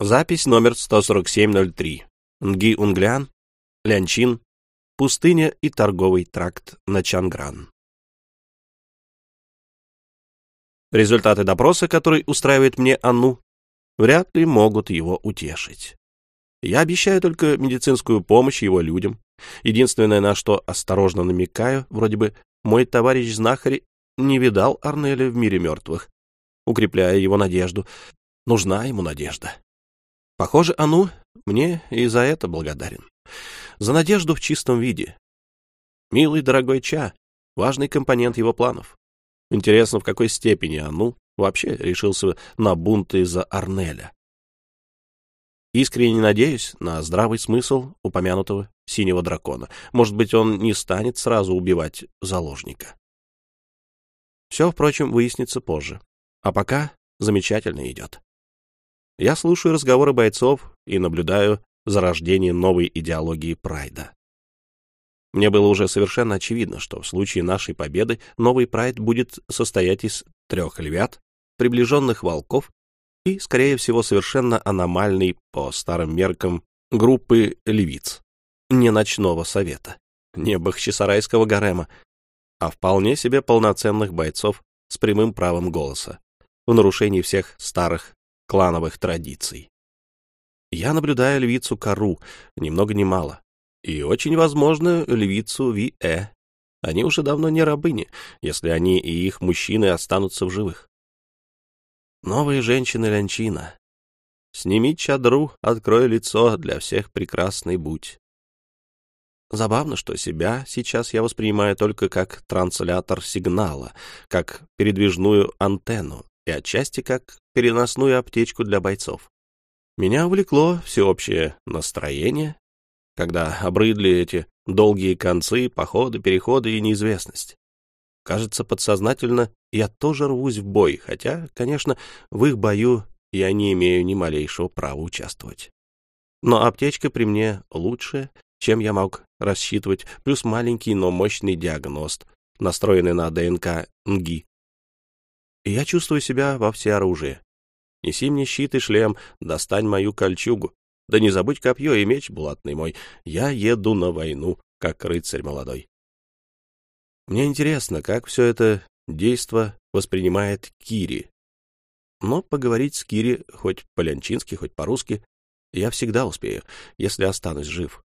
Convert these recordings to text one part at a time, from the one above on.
Запись номер 14703. Нги Унглян, Лянчин, пустыня и торговый тракт на Чангран. Результаты допроса, который устраивает мне Анну, вряд ли могут его утешить. Я обещаю только медицинскую помощь его людям. Единственное, на что осторожно намекаю, вроде бы мой товарищ знахарь не видал Арнеля в мире мертвых, укрепляя его надежду. Нужна ему надежда. Похоже, Ану мне и за это благодарен. За надежду в чистом виде. Милый дорогой Ча — важный компонент его планов. Интересно, в какой степени Ану вообще решился на бунт из-за Арнеля. Искренне надеюсь на здравый смысл упомянутого синего дракона. Может быть, он не станет сразу убивать заложника. Все, впрочем, выяснится позже. А пока замечательно идет. Я слушаю разговоры бойцов и наблюдаю за рождением новой идеологии прайда. Мне было уже совершенно очевидно, что в случае нашей победы новый прайд будет состоять из трех львят, приближенных волков и, скорее всего, совершенно аномальной по старым меркам группы львиц, не ночного совета, не бахчисарайского гарема, а вполне себе полноценных бойцов с прямым правом голоса, в нарушении всех старых клановых традиций. Я наблюдаю львицу Кару, ни много ни мало, и очень возможно львицу Ви-Э. Они уже давно не рабыни, если они и их мужчины останутся в живых. Новые женщины Лянчина. Сними чадру, открой лицо, для всех прекрасный будь. Забавно, что себя сейчас я воспринимаю только как транслятор сигнала, как передвижную антенну, и отчасти как переносную аптечку для бойцов. Меня увлекло всеобщее настроение, когда обрыдли эти долгие концы, походы, переходы и неизвестность. Кажется, подсознательно я тоже рвусь в бой, хотя, конечно, в их бою я не имею ни малейшего права участвовать. Но аптечка при мне лучше, чем я мог рассчитывать, плюс маленький, но мощный диагност, настроенный на ДНК НГИ и я чувствую себя во всеоружии. Неси мне щит и шлем, достань мою кольчугу. Да не забудь копье и меч, булатный мой. Я еду на войну, как рыцарь молодой. Мне интересно, как все это действо воспринимает Кири. Но поговорить с Кири, хоть по-лянчински, хоть по-русски, я всегда успею, если останусь жив.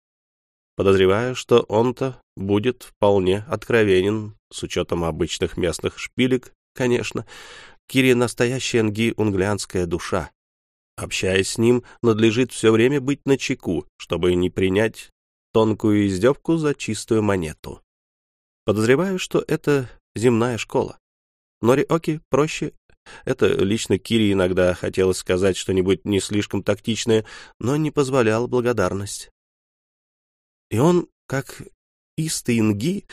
Подозреваю, что он-то будет вполне откровенен с учетом обычных местных шпилек конечно. Кири — настоящая нги-унглянская душа. Общаясь с ним, надлежит все время быть начеку, чтобы не принять тонкую издевку за чистую монету. Подозреваю, что это земная школа. Нори-Оки проще. Это лично Кири иногда хотелось сказать что-нибудь не слишком тактичное, но не позволял благодарность. И он, как истый Нги,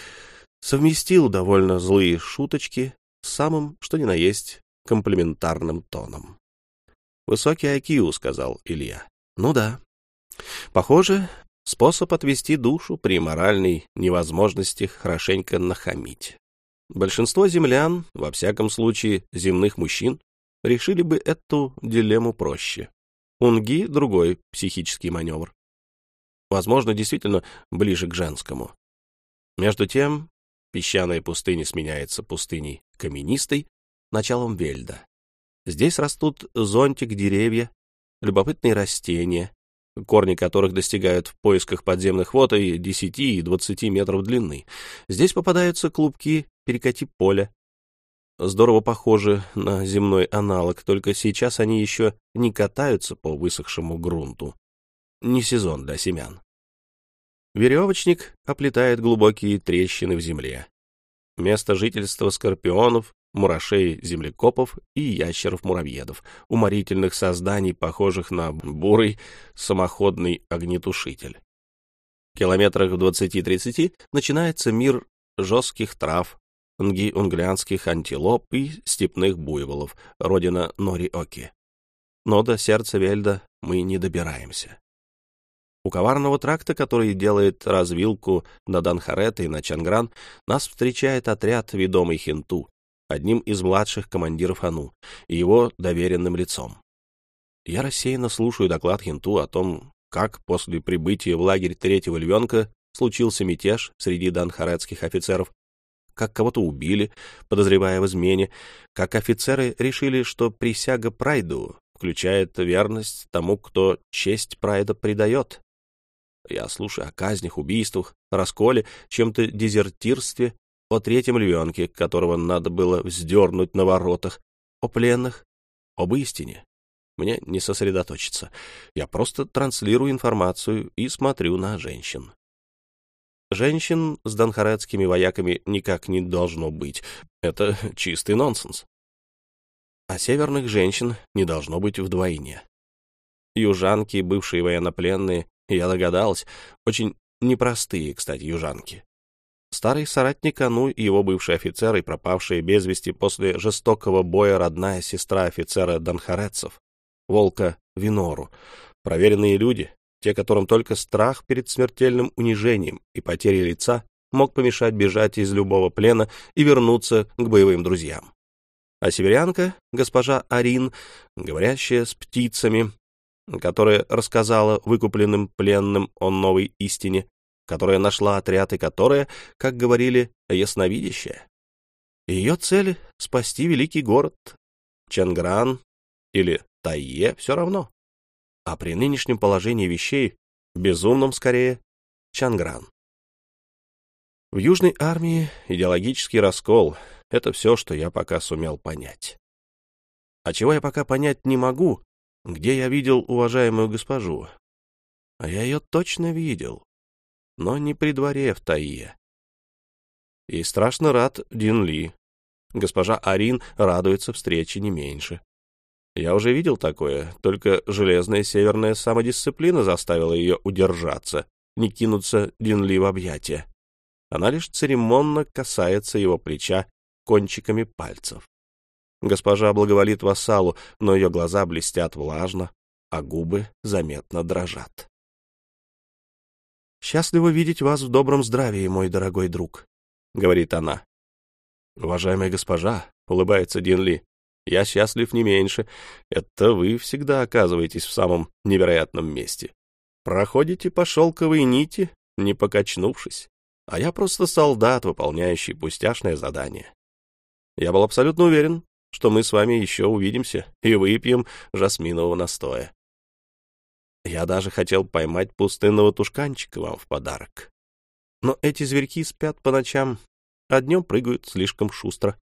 совместил довольно злые шуточки самым, что ни на есть, комплиментарным тоном. «Высокий IQ», — сказал Илья. «Ну да. Похоже, способ отвести душу при моральной невозможности хорошенько нахамить. Большинство землян, во всяком случае земных мужчин, решили бы эту дилемму проще. Унги — другой психический маневр. Возможно, действительно ближе к женскому. Между тем, Песчаная пустыня сменяется пустыней каменистой, началом вельда. Здесь растут зонтик деревья, любопытные растения, корни которых достигают в поисках подземных вод и 10 и 20 метров длины. Здесь попадаются клубки перекати поля. Здорово похожи на земной аналог, только сейчас они еще не катаются по высохшему грунту. Не сезон для семян. Веревочник оплетает глубокие трещины в земле. Место жительства скорпионов, мурашей-землекопов и ящеров-муравьедов, уморительных созданий, похожих на бурый самоходный огнетушитель. В километрах в 20-30 начинается мир жестких трав, нги-унглянских антилоп и степных буйволов, родина Нори-Оки. Но до сердца Вельда мы не добираемся. У коварного тракта, который делает развилку на Данхарет и на Чангран, нас встречает отряд, ведомый Хинту, одним из младших командиров Ану, и его доверенным лицом. Я рассеянно слушаю доклад Хинту о том, как после прибытия в лагерь третьего львенка случился мятеж среди данхаретских офицеров, как кого-то убили, подозревая в измене, как офицеры решили, что присяга Прайду включает верность тому, кто честь Прайда предает. Я слушаю о казнях, убийствах, расколе, чем-то дезертирстве, о третьем львенке, которого надо было вздернуть на воротах, о пленных, об истине. Мне не сосредоточиться. Я просто транслирую информацию и смотрю на женщин. Женщин с донхаретскими вояками никак не должно быть. Это чистый нонсенс. А северных женщин не должно быть вдвойне. Южанки, бывшие военнопленные, я догадалась, очень непростые, кстати, южанки. Старый соратник Ану и его бывший офицер и пропавшие без вести после жестокого боя родная сестра офицера Донхарецов, волка Винору, проверенные люди, те, которым только страх перед смертельным унижением и потерей лица мог помешать бежать из любого плена и вернуться к боевым друзьям. А северянка, госпожа Арин, говорящая с птицами, которая рассказала выкупленным пленным о новой истине, которая нашла отряд и которая, как говорили, ясновидящая. Ее цель — спасти великий город Чангран или Тайе, все равно. А при нынешнем положении вещей, безумном скорее, Чангран. В Южной армии идеологический раскол — это все, что я пока сумел понять. А чего я пока понять не могу, где я видел уважаемую госпожу. А я ее точно видел, но не при дворе в Таие. И страшно рад Дин Ли. Госпожа Арин радуется встрече не меньше. Я уже видел такое, только железная северная самодисциплина заставила ее удержаться, не кинуться Дин Ли в объятия. Она лишь церемонно касается его плеча кончиками пальцев. Госпожа благоволит вассалу, но ее глаза блестят влажно, а губы заметно дрожат. «Счастливо видеть вас в добром здравии, мой дорогой друг», — говорит она. «Уважаемая госпожа», — улыбается Дин Ли, — «я счастлив не меньше. Это вы всегда оказываетесь в самом невероятном месте. Проходите по шелковой нити, не покачнувшись, а я просто солдат, выполняющий пустяшное задание. Я был абсолютно уверен, что мы с вами еще увидимся и выпьем жасминового настоя. Я даже хотел поймать пустынного тушканчика вам в подарок. Но эти зверьки спят по ночам, а днем прыгают слишком шустро.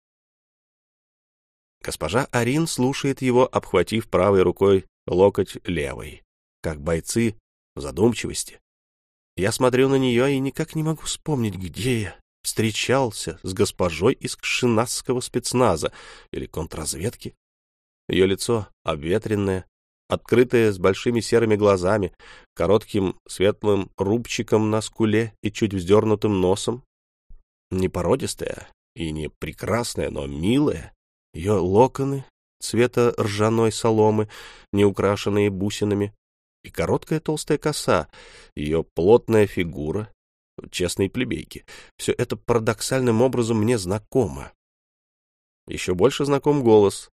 Госпожа Арин слушает его, обхватив правой рукой локоть левой, как бойцы в задумчивости. Я смотрю на нее и никак не могу вспомнить, где я встречался с госпожой из кшинасского спецназа или контрразведки. Ее лицо обветренное, открытое с большими серыми глазами, коротким светлым рубчиком на скуле и чуть вздернутым носом. Не породистая и не прекрасная, но милая. Ее локоны цвета ржаной соломы, не украшенные бусинами, и короткая толстая коса, ее плотная фигура, честной плебейки. Все это парадоксальным образом мне знакомо. Еще больше знаком голос.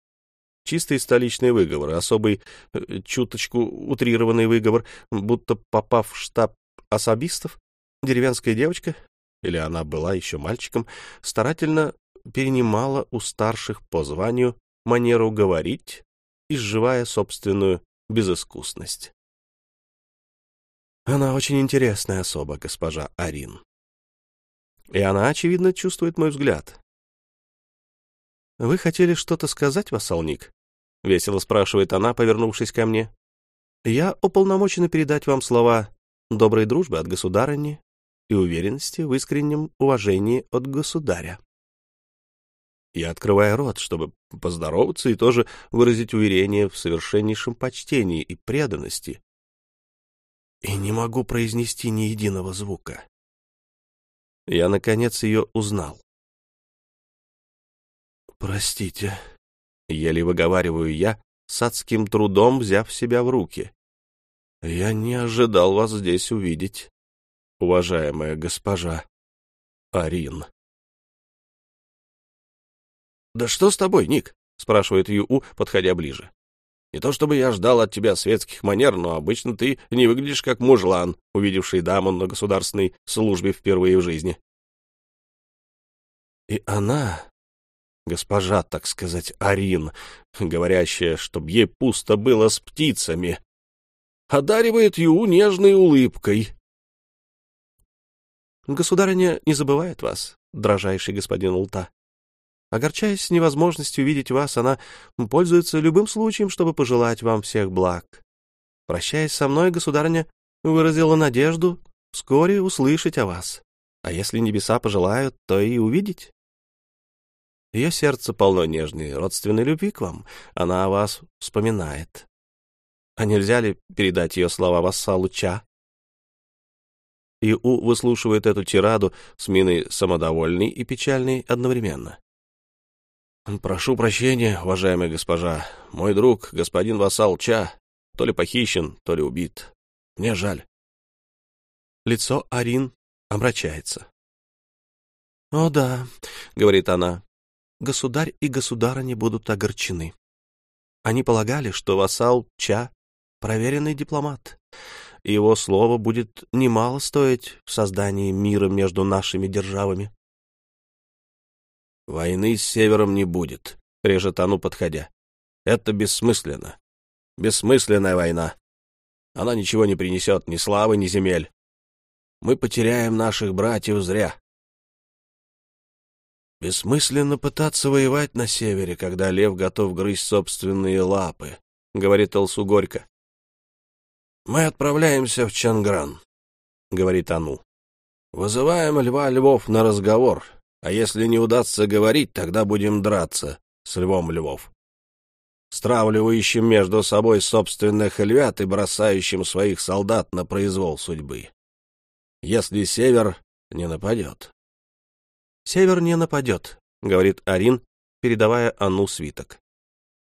Чистый столичный выговор, особый, э, чуточку утрированный выговор, будто попав в штаб особистов, деревенская девочка, или она была еще мальчиком, старательно перенимала у старших по званию манеру говорить, изживая собственную безыскусность. Она очень интересная особа, госпожа Арин. И она, очевидно, чувствует мой взгляд. «Вы хотели что-то сказать, вассалник?» — весело спрашивает она, повернувшись ко мне. «Я уполномочена передать вам слова доброй дружбы от государыни и уверенности в искреннем уважении от государя». Я открываю рот, чтобы поздороваться и тоже выразить уверение в совершеннейшем почтении и преданности, и не могу произнести ни единого звука. Я, наконец, ее узнал. «Простите», — еле выговариваю я, с адским трудом взяв себя в руки. «Я не ожидал вас здесь увидеть, уважаемая госпожа Арин». «Да что с тобой, Ник?» — спрашивает Ю, подходя ближе. Не то чтобы я ждал от тебя светских манер, но обычно ты не выглядишь как мужлан, увидевший даму на государственной службе впервые в жизни. И она, госпожа, так сказать, Арин, говорящая, чтоб ей пусто было с птицами, одаривает Ю нежной улыбкой. Государыня не забывает вас, дрожайший господин Улта. Огорчаясь невозможностью видеть вас, она пользуется любым случаем, чтобы пожелать вам всех благ. Прощаясь со мной, государыня выразила надежду вскоре услышать о вас. А если небеса пожелают, то и увидеть. Ее сердце полно нежной родственной любви к вам. Она о вас вспоминает. А нельзя ли передать ее слова вассалу Ча? И У выслушивает эту тираду с миной самодовольной и печальной одновременно. «Прошу прощения, уважаемая госпожа. Мой друг, господин Вассал Ча, то ли похищен, то ли убит. Мне жаль». Лицо Арин омрачается. «О да», — говорит она, — «государь и государыня будут огорчены. Они полагали, что вассал Ча — проверенный дипломат, его слово будет немало стоить в создании мира между нашими державами. «Войны с севером не будет», — режет Ану, подходя. «Это бессмысленно. Бессмысленная война. Она ничего не принесет, ни славы, ни земель. Мы потеряем наших братьев зря». «Бессмысленно пытаться воевать на севере, когда лев готов грызть собственные лапы», — говорит Алсу горько. «Мы отправляемся в Чангран», — говорит Ану. «Вызываем льва львов на разговор, а если не удастся говорить, тогда будем драться с львом львов, стравливающим между собой собственных львят и бросающим своих солдат на произвол судьбы. Если север не нападет. «Север не нападет», — говорит Арин, передавая Анну свиток.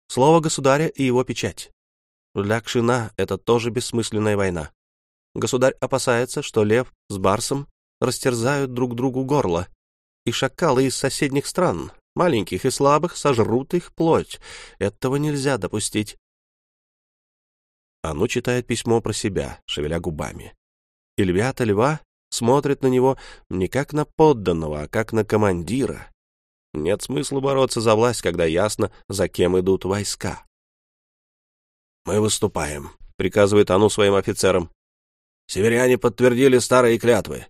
«Слово государя и его печать. Для Кшина это тоже бессмысленная война. Государь опасается, что лев с барсом растерзают друг другу горло, и шакалы из соседних стран, маленьких и слабых, сожрут их плоть. Этого нельзя допустить. Ану читает письмо про себя, шевеля губами. И львята льва смотрят на него не как на подданного, а как на командира. Нет смысла бороться за власть, когда ясно, за кем идут войска. «Мы выступаем», — приказывает Ану своим офицерам. «Северяне подтвердили старые клятвы».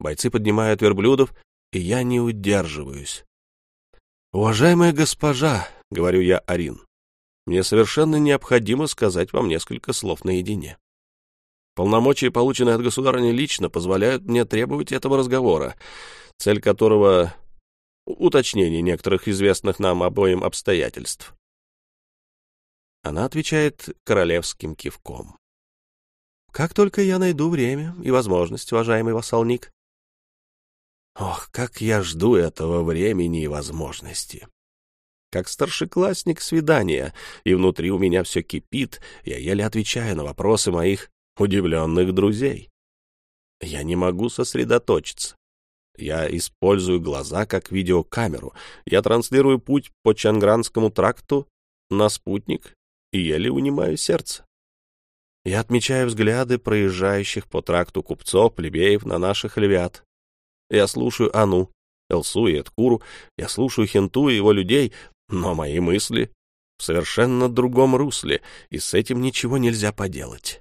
Бойцы поднимают верблюдов и я не удерживаюсь. «Уважаемая госпожа», — говорю я Арин, — «мне совершенно необходимо сказать вам несколько слов наедине. Полномочия, полученные от государыни лично, позволяют мне требовать этого разговора, цель которого — уточнение некоторых известных нам обоим обстоятельств». Она отвечает королевским кивком. «Как только я найду время и возможность, уважаемый вассалник, Ох, как я жду этого времени и возможности. Как старшеклассник свидания, и внутри у меня все кипит, я еле отвечаю на вопросы моих удивленных друзей. Я не могу сосредоточиться. Я использую глаза как видеокамеру. Я транслирую путь по Чангранскому тракту на спутник и еле унимаю сердце. Я отмечаю взгляды проезжающих по тракту купцов, плебеев на наших львят, я слушаю Ану, Элсу и Эдкуру, я слушаю Хенту и его людей, но мои мысли в совершенно другом русле, и с этим ничего нельзя поделать.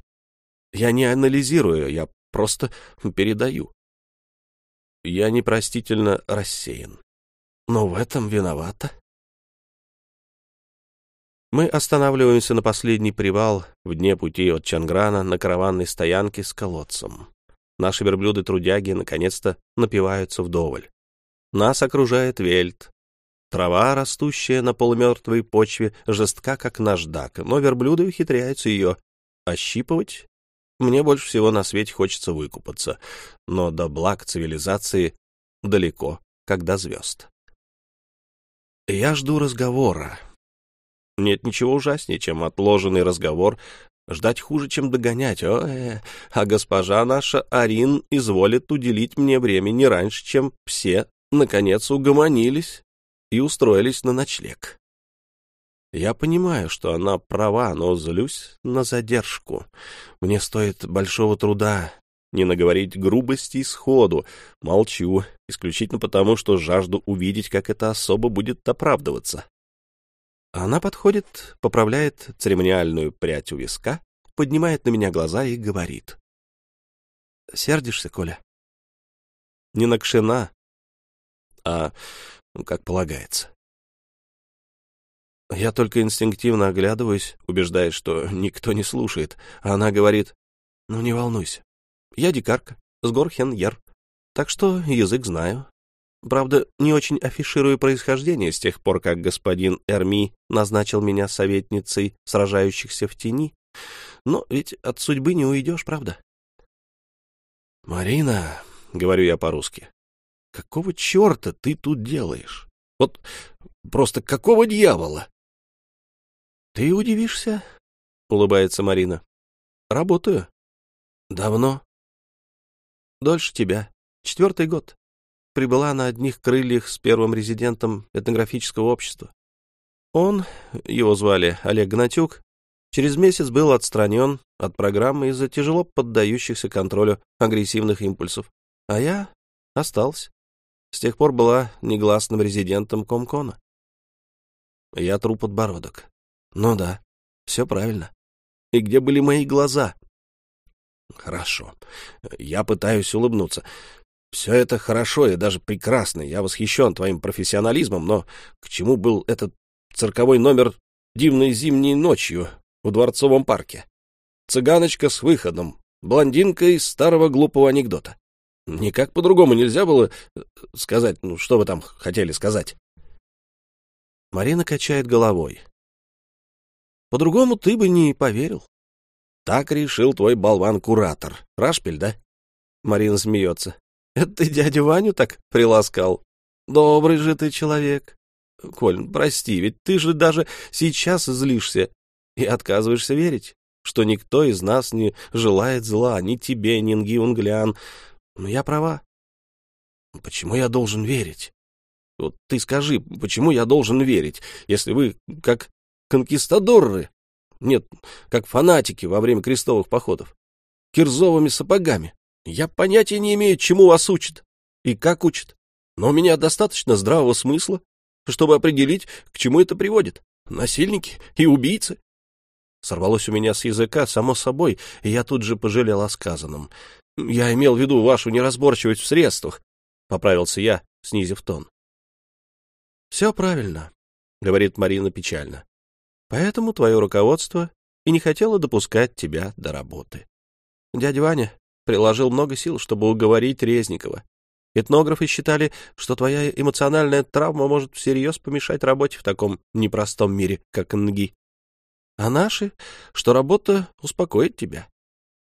Я не анализирую, я просто передаю. Я непростительно рассеян. Но в этом виновата. Мы останавливаемся на последний привал в дне пути от Чанграна на караванной стоянке с колодцем. Наши верблюды-трудяги наконец-то напиваются вдоволь. Нас окружает вельт. Трава, растущая на полумертвой почве, жестка, как наждак, но верблюды ухитряются ее ощипывать. Мне больше всего на свете хочется выкупаться, но до благ цивилизации далеко, как до звезд. Я жду разговора. Нет ничего ужаснее, чем отложенный разговор Ждать хуже, чем догонять. О, э, а госпожа наша Арин изволит уделить мне время не раньше, чем все, наконец, угомонились и устроились на ночлег. Я понимаю, что она права, но злюсь на задержку. Мне стоит большого труда не наговорить грубости сходу. Молчу, исключительно потому, что жажду увидеть, как эта особа будет оправдываться. Она подходит, поправляет церемониальную прядь у виска, поднимает на меня глаза и говорит. — Сердишься, Коля? — Не на Кшина, а ну, как полагается. Я только инстинктивно оглядываюсь, убеждаясь, что никто не слушает, а она говорит, ну не волнуйся, я дикарка, с гор Хен-Яр, так что язык знаю. Правда, не очень афиширую происхождение с тех пор, как господин Эрми назначил меня советницей сражающихся в тени, но ведь от судьбы не уйдешь, правда? «Марина», — говорю я по-русски, — «какого черта ты тут делаешь? Вот просто какого дьявола?» «Ты удивишься?» — улыбается Марина. «Работаю. Давно?» «Дольше тебя. Четвертый год. Прибыла на одних крыльях с первым резидентом этнографического общества. Он, его звали Олег Гнатюк, через месяц был отстранен от программы из-за тяжело поддающихся контролю агрессивных импульсов, а я остался. С тех пор была негласным резидентом Комкона. Я тру подбородок. Ну да, все правильно. И где были мои глаза? Хорошо. Я пытаюсь улыбнуться. Все это хорошо и даже прекрасно. Я восхищен твоим профессионализмом, но к чему был этот цирковой номер дивной зимней ночью в Дворцовом парке? Цыганочка с выходом, блондинка из старого глупого анекдота. Никак по-другому нельзя было э, сказать, ну, что вы там хотели сказать. Марина качает головой. По-другому ты бы не поверил. Так решил твой болван-куратор. Рашпель, да? Марина смеется. Это ты дядю Ваню так приласкал? Добрый же ты человек. Коль, прости, ведь ты же даже сейчас злишься и отказываешься верить, что никто из нас не желает зла, ни тебе, ни Нгиунглян. Но я права. Почему я должен верить? Вот ты скажи, почему я должен верить, если вы, как конкистадоры, нет, как фанатики во время крестовых походов, кирзовыми сапогами. Я понятия не имею, чему вас учат и как учат, но у меня достаточно здравого смысла, чтобы определить, к чему это приводит. Насильники и убийцы. Сорвалось у меня с языка, само собой, и я тут же пожалел о сказанном. Я имел в виду вашу неразборчивость в средствах, — поправился я, снизив тон. — Все правильно, — говорит Марина печально. Поэтому твое руководство и не хотело допускать тебя до работы. Дядя Ваня приложил много сил, чтобы уговорить Резникова. Этнографы считали, что твоя эмоциональная травма может всерьез помешать работе в таком непростом мире, как НГИ. А наши, что работа успокоит тебя,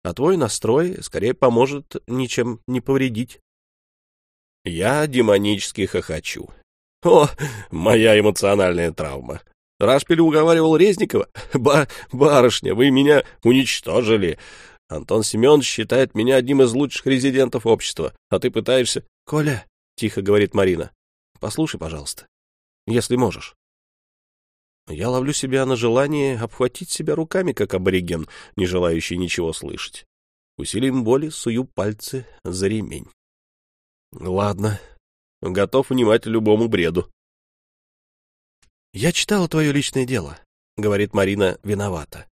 а твой настрой скорее поможет ничем не повредить. Я демонически хохочу. О, моя эмоциональная травма. Рашпиль уговаривал Резникова. Ба барышня, вы меня уничтожили. Антон Семенович считает меня одним из лучших резидентов общества, а ты пытаешься... — Коля, — тихо говорит Марина, — послушай, пожалуйста, если можешь. Я ловлю себя на желание обхватить себя руками, как абориген, не желающий ничего слышать. Усилием боли сую пальцы за ремень. Ладно, готов внимать любому бреду. «Я читала твое личное дело», — говорит Марина виновата.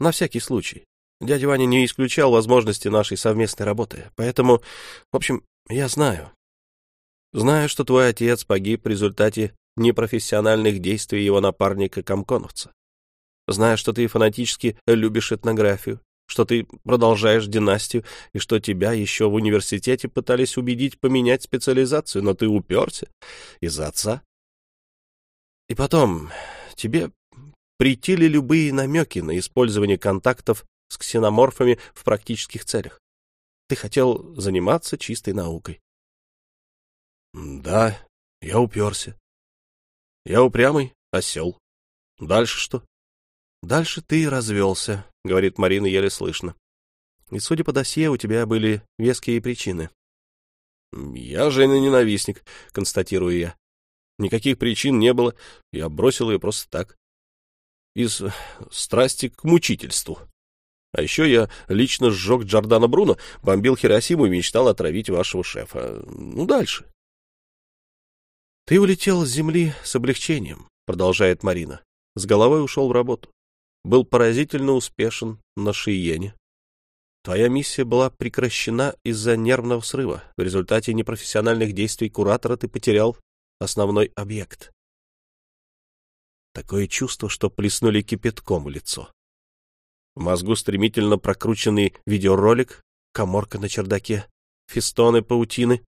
«На всякий случай. Дядя Ваня не исключал возможности нашей совместной работы, поэтому, в общем, я знаю. Знаю, что твой отец погиб в результате непрофессиональных действий его напарника-комконовца. Знаю, что ты фанатически любишь этнографию, что ты продолжаешь династию, и что тебя еще в университете пытались убедить поменять специализацию, но ты уперся из-за отца. И потом, тебе притили любые намеки на использование контактов с ксеноморфами в практических целях. Ты хотел заниматься чистой наукой. Да, я уперся. Я упрямый осел. Дальше что? Дальше ты развелся, говорит Марина еле слышно. И, судя по досье, у тебя были веские причины. Я жена-ненавистник, констатирую я. Никаких причин не было, я бросил ее просто так. из страсти к мучительству. А еще я лично сжег Джордана Бруно, бомбил Хиросиму и мечтал отравить вашего шефа. Ну, дальше. Ты улетел с земли с облегчением, продолжает Марина. С головой ушел в работу. Был поразительно успешен на Шиене. Твоя миссия была прекращена из-за нервного срыва. В результате непрофессиональных действий куратора ты потерял основной объект. Такое чувство, что плеснули кипятком в лицо. В мозгу стремительно прокрученный видеоролик, коморка на чердаке, фистоны паутины,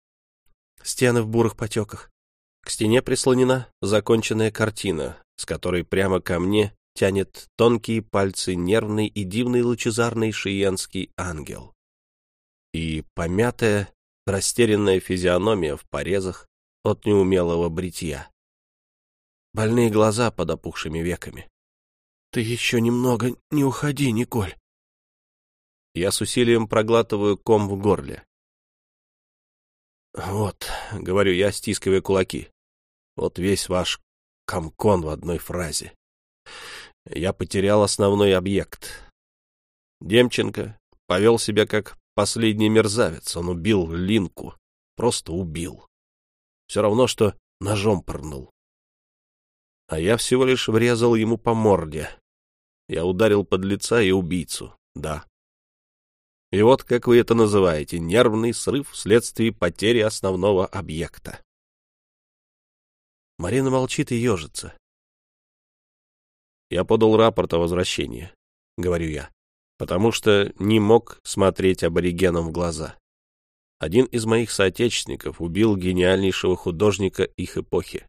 стены в бурых потеках. К стене прислонена законченная картина, с которой прямо ко мне тянет тонкие пальцы нервный и дивный лучезарный шиенский ангел. И помятая, растерянная физиономия в порезах от неумелого бритья. Больные глаза под опухшими веками. Ты еще немного не уходи, Николь. Я с усилием проглатываю ком в горле. Вот, говорю я, стискивая кулаки. Вот весь ваш комкон в одной фразе. Я потерял основной объект. Демченко повел себя как последний мерзавец. Он убил Линку. Просто убил. Все равно, что ножом пырнул. А я всего лишь врезал ему по морде. Я ударил под лица и убийцу, да. И вот, как вы это называете, нервный срыв вследствие потери основного объекта. Марина молчит и ежится. Я подал рапорт о возвращении, говорю я, потому что не мог смотреть аборигенам в глаза. Один из моих соотечественников убил гениальнейшего художника их эпохи,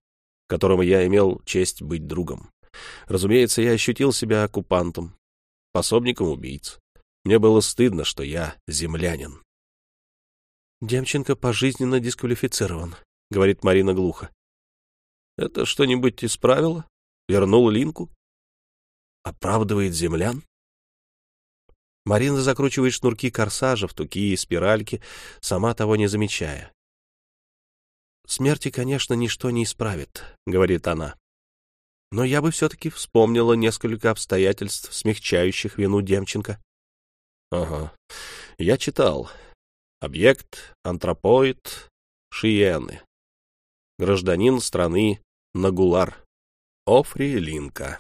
которому я имел честь быть другом. Разумеется, я ощутил себя оккупантом, пособником убийц. Мне было стыдно, что я землянин. «Демченко пожизненно дисквалифицирован», — говорит Марина глухо. «Это что-нибудь исправило? Вернул Линку? Оправдывает землян?» Марина закручивает шнурки корсажа в туки и спиральки, сама того не замечая. «Смерти, конечно, ничто не исправит», — говорит она но я бы все-таки вспомнила несколько обстоятельств, смягчающих вину Демченко. Ага, я читал. Объект, антропоид, шиены. Гражданин страны Нагулар. Офри Линка.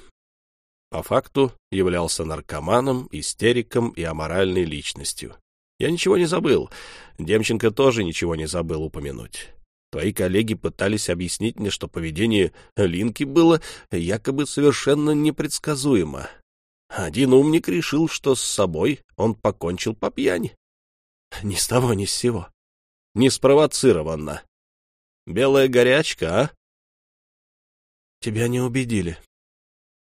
По факту являлся наркоманом, истериком и аморальной личностью. Я ничего не забыл. Демченко тоже ничего не забыл упомянуть. Твои коллеги пытались объяснить мне, что поведение Линки было якобы совершенно непредсказуемо. Один умник решил, что с собой он покончил по пьяни. Ни с того, ни с сего. Не спровоцированно. Белая горячка, а? Тебя не убедили.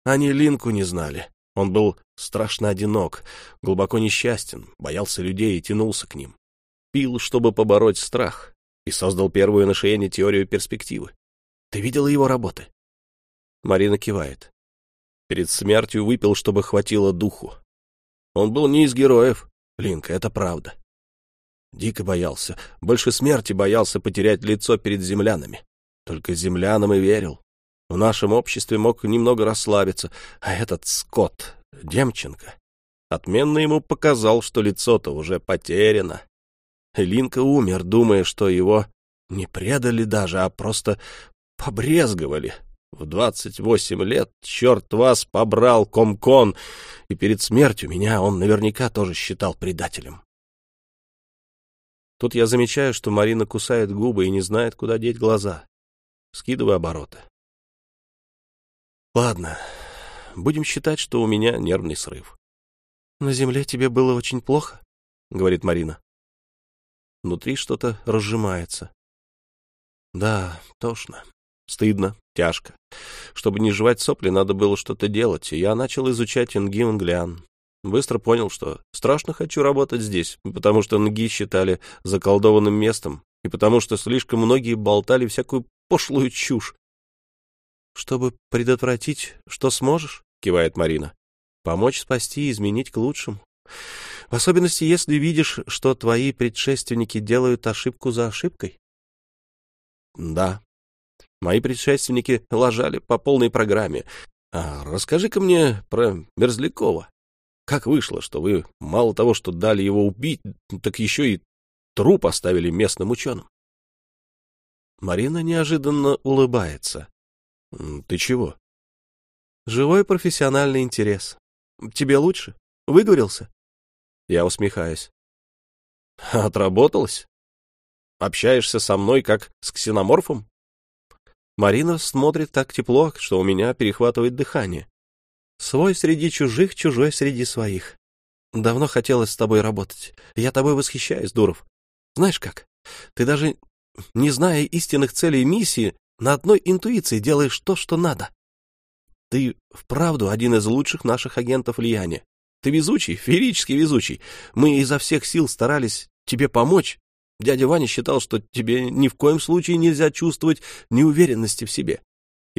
Они Линку не знали. Он был страшно одинок, глубоко несчастен, боялся людей и тянулся к ним. Пил, чтобы побороть страх и создал первую на Шиене теорию перспективы. Ты видела его работы? Марина кивает. Перед смертью выпил, чтобы хватило духу. Он был не из героев, Линка, это правда. Дико боялся, больше смерти боялся потерять лицо перед землянами. Только землянам и верил. В нашем обществе мог немного расслабиться, а этот скот, Демченко, отменно ему показал, что лицо-то уже потеряно. Линка умер, думая, что его не предали даже, а просто побрезговали. В двадцать восемь лет, черт вас, побрал Комкон, и перед смертью меня он наверняка тоже считал предателем. Тут я замечаю, что Марина кусает губы и не знает, куда деть глаза. Скидываю обороты. Ладно, будем считать, что у меня нервный срыв. — На земле тебе было очень плохо? — говорит Марина. Внутри что-то разжимается. Да, тошно. Стыдно, тяжко. Чтобы не жевать сопли, надо было что-то делать, и я начал изучать Нги Нглян. Быстро понял, что страшно хочу работать здесь, потому что Нги считали заколдованным местом, и потому что слишком многие болтали всякую пошлую чушь. «Чтобы предотвратить, что сможешь?» — кивает Марина. «Помочь спасти и изменить к лучшему. В особенности, если видишь, что твои предшественники делают ошибку за ошибкой. Да, мои предшественники лажали по полной программе. А расскажи-ка мне про Мерзлякова. Как вышло, что вы мало того, что дали его убить, так еще и труп оставили местным ученым? Марина неожиданно улыбается. — Ты чего? — Живой профессиональный интерес. Тебе лучше? Выговорился? Я усмехаюсь. — Отработалось? Общаешься со мной, как с ксеноморфом? Марина смотрит так тепло, что у меня перехватывает дыхание. Свой среди чужих, чужой среди своих. Давно хотелось с тобой работать. Я тобой восхищаюсь, Дуров. Знаешь как? Ты даже, не зная истинных целей миссии, на одной интуиции делаешь то, что надо. Ты вправду один из лучших наших агентов влияния. Ты везучий, феерически везучий. Мы изо всех сил старались тебе помочь. Дядя Ваня считал, что тебе ни в коем случае нельзя чувствовать неуверенности в себе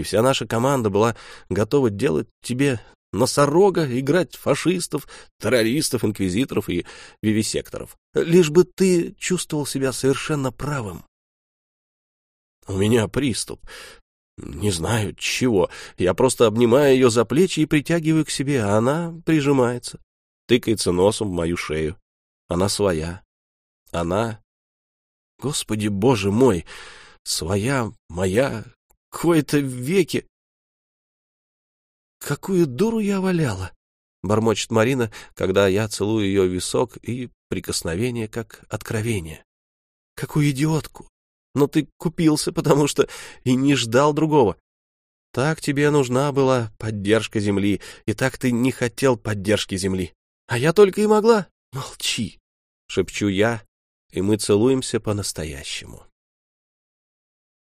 и вся наша команда была готова делать тебе носорога, играть фашистов, террористов, инквизиторов и вивисекторов, лишь бы ты чувствовал себя совершенно правым. У меня приступ. Не знаю, чего. Я просто обнимаю ее за плечи и притягиваю к себе, а она прижимается, тыкается носом в мою шею. Она своя. Она... Господи, боже мой! Своя, моя, кои-то веки... «Какую дуру я валяла!» — бормочет Марина, когда я целую ее висок и прикосновение как откровение. «Какую идиотку! Но ты купился, потому что и не ждал другого. Так тебе нужна была поддержка Земли, и так ты не хотел поддержки Земли. А я только и могла. Молчи!» — шепчу я, и мы целуемся по-настоящему.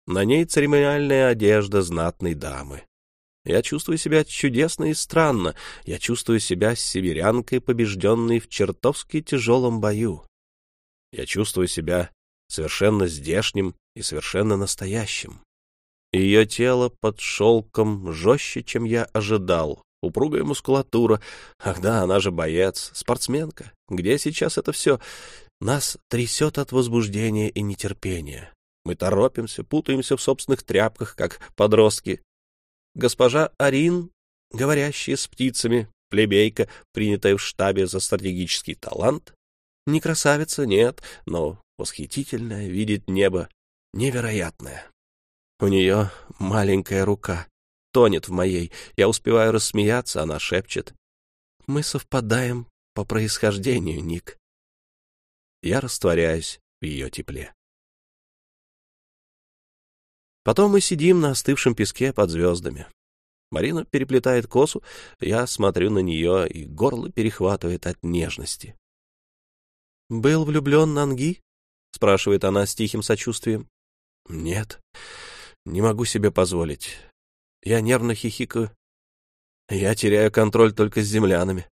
На ней церемониальная одежда знатной дамы. Я чувствую себя чудесно и странно. Я чувствую себя северянкой, побежденной в чертовски тяжелом бою. Я чувствую себя совершенно здешним и совершенно настоящим. Ее тело под шелком жестче, чем я ожидал. Упругая мускулатура. Ах да, она же боец, спортсменка. Где сейчас это все? Нас трясет от возбуждения и нетерпения. Мы торопимся, путаемся в собственных тряпках, как подростки. Госпожа Арин, говорящая с птицами, плебейка, принятая в штабе за стратегический талант, не красавица, нет, но восхитительная, видит небо, невероятное. У нее маленькая рука, тонет в моей. Я успеваю рассмеяться, она шепчет. Мы совпадаем по происхождению, Ник. Я растворяюсь в ее тепле. Потом мы сидим на остывшем песке под звездами. Марина переплетает косу, я смотрю на нее, и горло перехватывает от нежности. «Был влюблен Нанги?» — спрашивает она с тихим сочувствием. «Нет, не могу себе позволить. Я нервно хихикаю. Я теряю контроль только с землянами.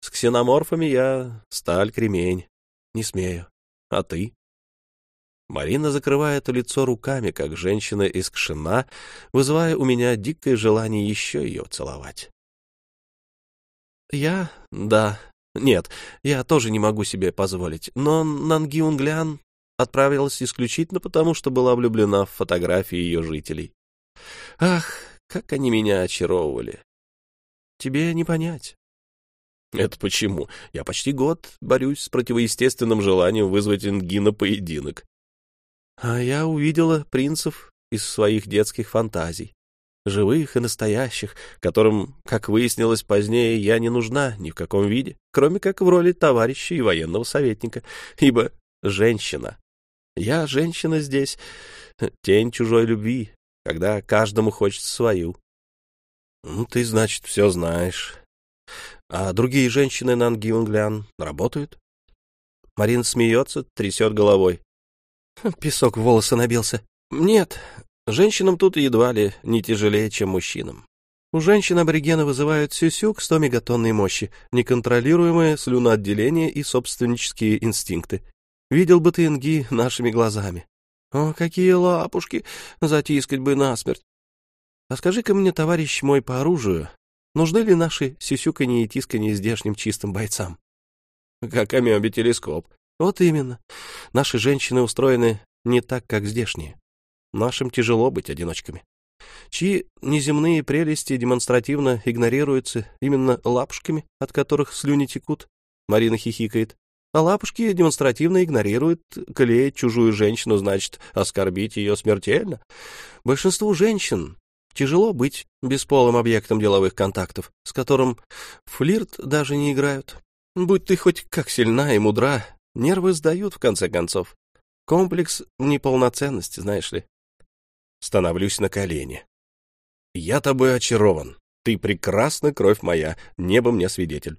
С ксеноморфами я сталь-кремень. Не смею. А ты?» Марина закрывает лицо руками, как женщина из Кшина, вызывая у меня дикое желание еще ее целовать. Я? Да. Нет, я тоже не могу себе позволить. Но Нангиунглян отправилась исключительно потому, что была влюблена в фотографии ее жителей. Ах, как они меня очаровывали. Тебе не понять. Это почему? Я почти год борюсь с противоестественным желанием вызвать Инги на поединок. А я увидела принцев из своих детских фантазий, живых и настоящих, которым, как выяснилось позднее, я не нужна ни в каком виде, кроме как в роли товарища и военного советника, ибо женщина. Я женщина здесь, тень чужой любви, когда каждому хочется свою. Ну, ты, значит, все знаешь. А другие женщины на Ангиунглян работают? Марин смеется, трясет головой. Песок в волосы набился. Нет, женщинам тут едва ли не тяжелее, чем мужчинам. У женщин аборигены вызывают сюсюк 100 мегатонной мощи, неконтролируемое слюноотделение и собственнические инстинкты. Видел бы ты Инги нашими глазами. О, какие лапушки! Затискать бы насмерть. А скажи-ка мне, товарищ мой по оружию, нужны ли наши сюсюканье и тисканье здешним чистым бойцам? Как амебе-телескоп. Вот именно. Наши женщины устроены не так, как здешние. Нашим тяжело быть одиночками. чьи неземные прелести демонстративно игнорируются именно лапушками, от которых слюни текут. Марина хихикает. А лапушки демонстративно игнорируют, клеить чужую женщину, значит, оскорбить ее смертельно. Большинству женщин тяжело быть бесполым объектом деловых контактов, с которым флирт даже не играют. Будь ты хоть как сильна и мудра, нервы сдают в конце концов. Комплекс неполноценности, знаешь ли. Становлюсь на колени. Я тобой очарован. Ты прекрасна, кровь моя, небо мне свидетель.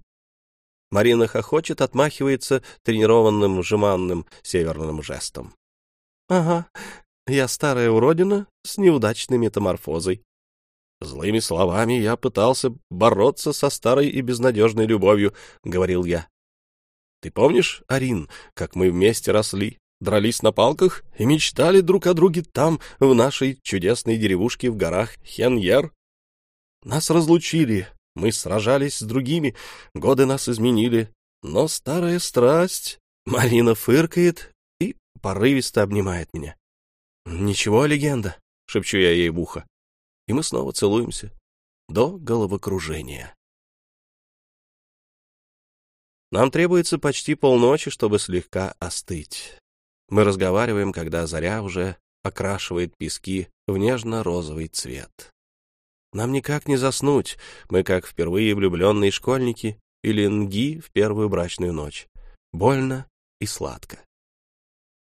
Марина хохочет, отмахивается тренированным жеманным северным жестом. — Ага, я старая уродина с неудачной метаморфозой. Злыми словами я пытался бороться со старой и безнадежной любовью, — говорил я. Ты помнишь, Арин, как мы вместе росли, дрались на палках и мечтали друг о друге там, в нашей чудесной деревушке в горах Хеньер? Нас разлучили, мы сражались с другими, годы нас изменили, но старая страсть... Марина фыркает и порывисто обнимает меня. «Ничего, легенда», — шепчу я ей в ухо. И мы снова целуемся до головокружения. Нам требуется почти полночи, чтобы слегка остыть. Мы разговариваем, когда заря уже окрашивает пески в нежно-розовый цвет. Нам никак не заснуть, мы как впервые влюбленные школьники или нги в первую брачную ночь. Больно и сладко.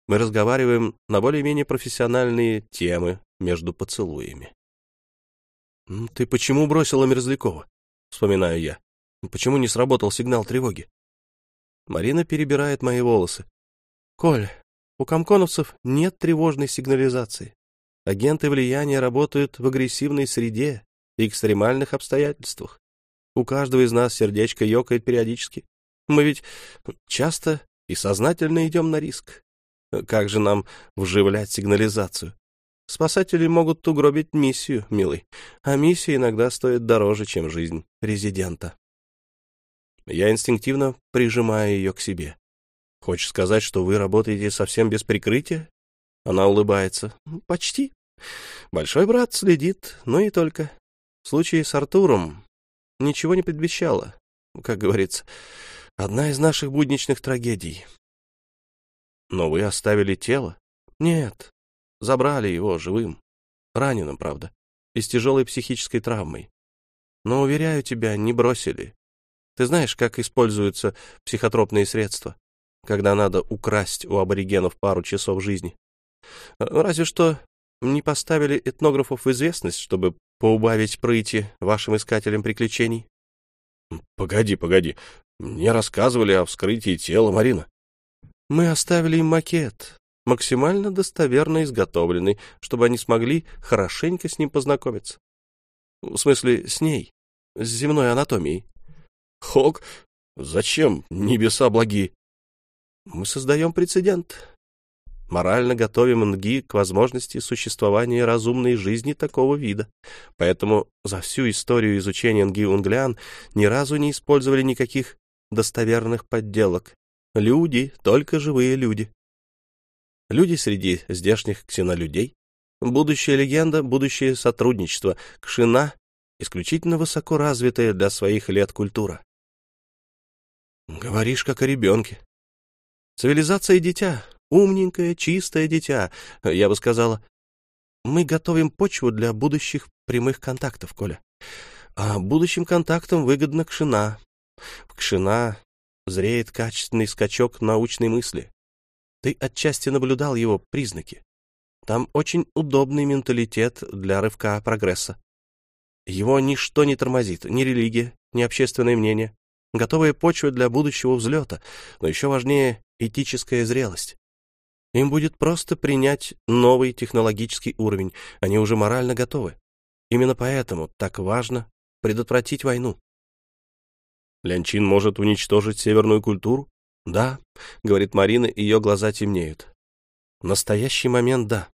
Мы разговариваем на более-менее профессиональные темы между поцелуями. «Ты почему бросила Мерзлякова?» — вспоминаю я. «Почему не сработал сигнал тревоги?» Марина перебирает мои волосы. «Коль, у комконовцев нет тревожной сигнализации. Агенты влияния работают в агрессивной среде, экстремальных обстоятельствах. У каждого из нас сердечко ёкает периодически. Мы ведь часто и сознательно идем на риск. Как же нам вживлять сигнализацию? Спасатели могут угробить миссию, милый, а миссия иногда стоит дороже, чем жизнь резидента. Я инстинктивно прижимаю ее к себе. Хочешь сказать, что вы работаете совсем без прикрытия? Она улыбается. Почти. Большой брат следит, но и только. В случае с Артуром ничего не предвещало. Как говорится, одна из наших будничных трагедий. Но вы оставили тело? Нет, забрали его живым. Раненым, правда, и с тяжелой психической травмой. Но, уверяю тебя, не бросили. Ты знаешь, как используются психотропные средства, когда надо украсть у аборигенов пару часов жизни? Разве что не поставили этнографов в известность, чтобы поубавить прыти вашим искателям приключений? — Погоди, погоди. Мне рассказывали о вскрытии тела Марина. — Мы оставили им макет, максимально достоверно изготовленный, чтобы они смогли хорошенько с ним познакомиться. В смысле, с ней, с земной анатомией. — Хок, зачем небеса благи? — Мы создаем прецедент морально готовим НГИ к возможности существования разумной жизни такого вида. Поэтому за всю историю изучения НГИ унглян ни разу не использовали никаких достоверных подделок. Люди, только живые люди. Люди среди здешних ксенолюдей. Будущая легенда, будущее сотрудничество. Кшина — исключительно высоко развитая для своих лет культура. Говоришь, как о ребенке. Цивилизация дитя Умненькое, чистое дитя, я бы сказала. Мы готовим почву для будущих прямых контактов, Коля. А будущим контактам выгодна Кшина. В Кшина зреет качественный скачок научной мысли. Ты отчасти наблюдал его признаки. Там очень удобный менталитет для рывка прогресса. Его ничто не тормозит, ни религия, ни общественное мнение. Готовая почва для будущего взлета, но еще важнее этическая зрелость. Им будет просто принять новый технологический уровень, они уже морально готовы. Именно поэтому так важно предотвратить войну. Лянчин может уничтожить северную культуру? Да, говорит Марина, ее глаза темнеют. В настоящий момент да.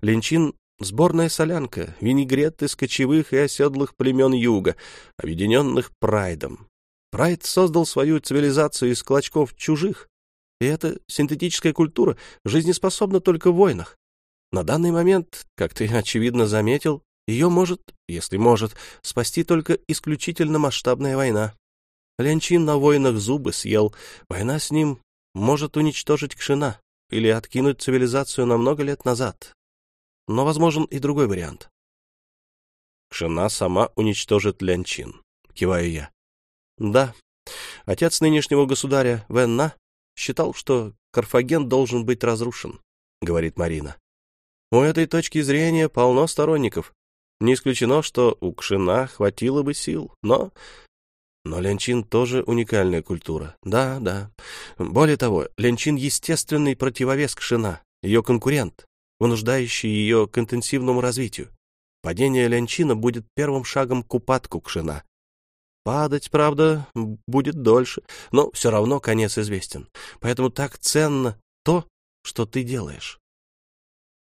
Лянчин — сборная солянка, винегрет из кочевых и оседлых племен юга, объединенных прайдом. Прайд создал свою цивилизацию из клочков чужих, и эта синтетическая культура жизнеспособна только в войнах. На данный момент, как ты очевидно заметил, Ее может, если может, спасти только исключительно масштабная война. Ленчин на войнах зубы съел. Война с ним может уничтожить Кшина или откинуть цивилизацию на много лет назад. Но возможен и другой вариант. Кшина сама уничтожит Лянчин, киваю я. Да, отец нынешнего государя Венна считал, что Карфаген должен быть разрушен, говорит Марина. У этой точки зрения полно сторонников. Не исключено, что у Кшина хватило бы сил, но... Но Ленчин тоже уникальная культура. Да, да. Более того, Ленчин — естественный противовес Кшина, ее конкурент, вынуждающий ее к интенсивному развитию. Падение Ленчина будет первым шагом к упадку Кшина. Падать, правда, будет дольше, но все равно конец известен. Поэтому так ценно то, что ты делаешь.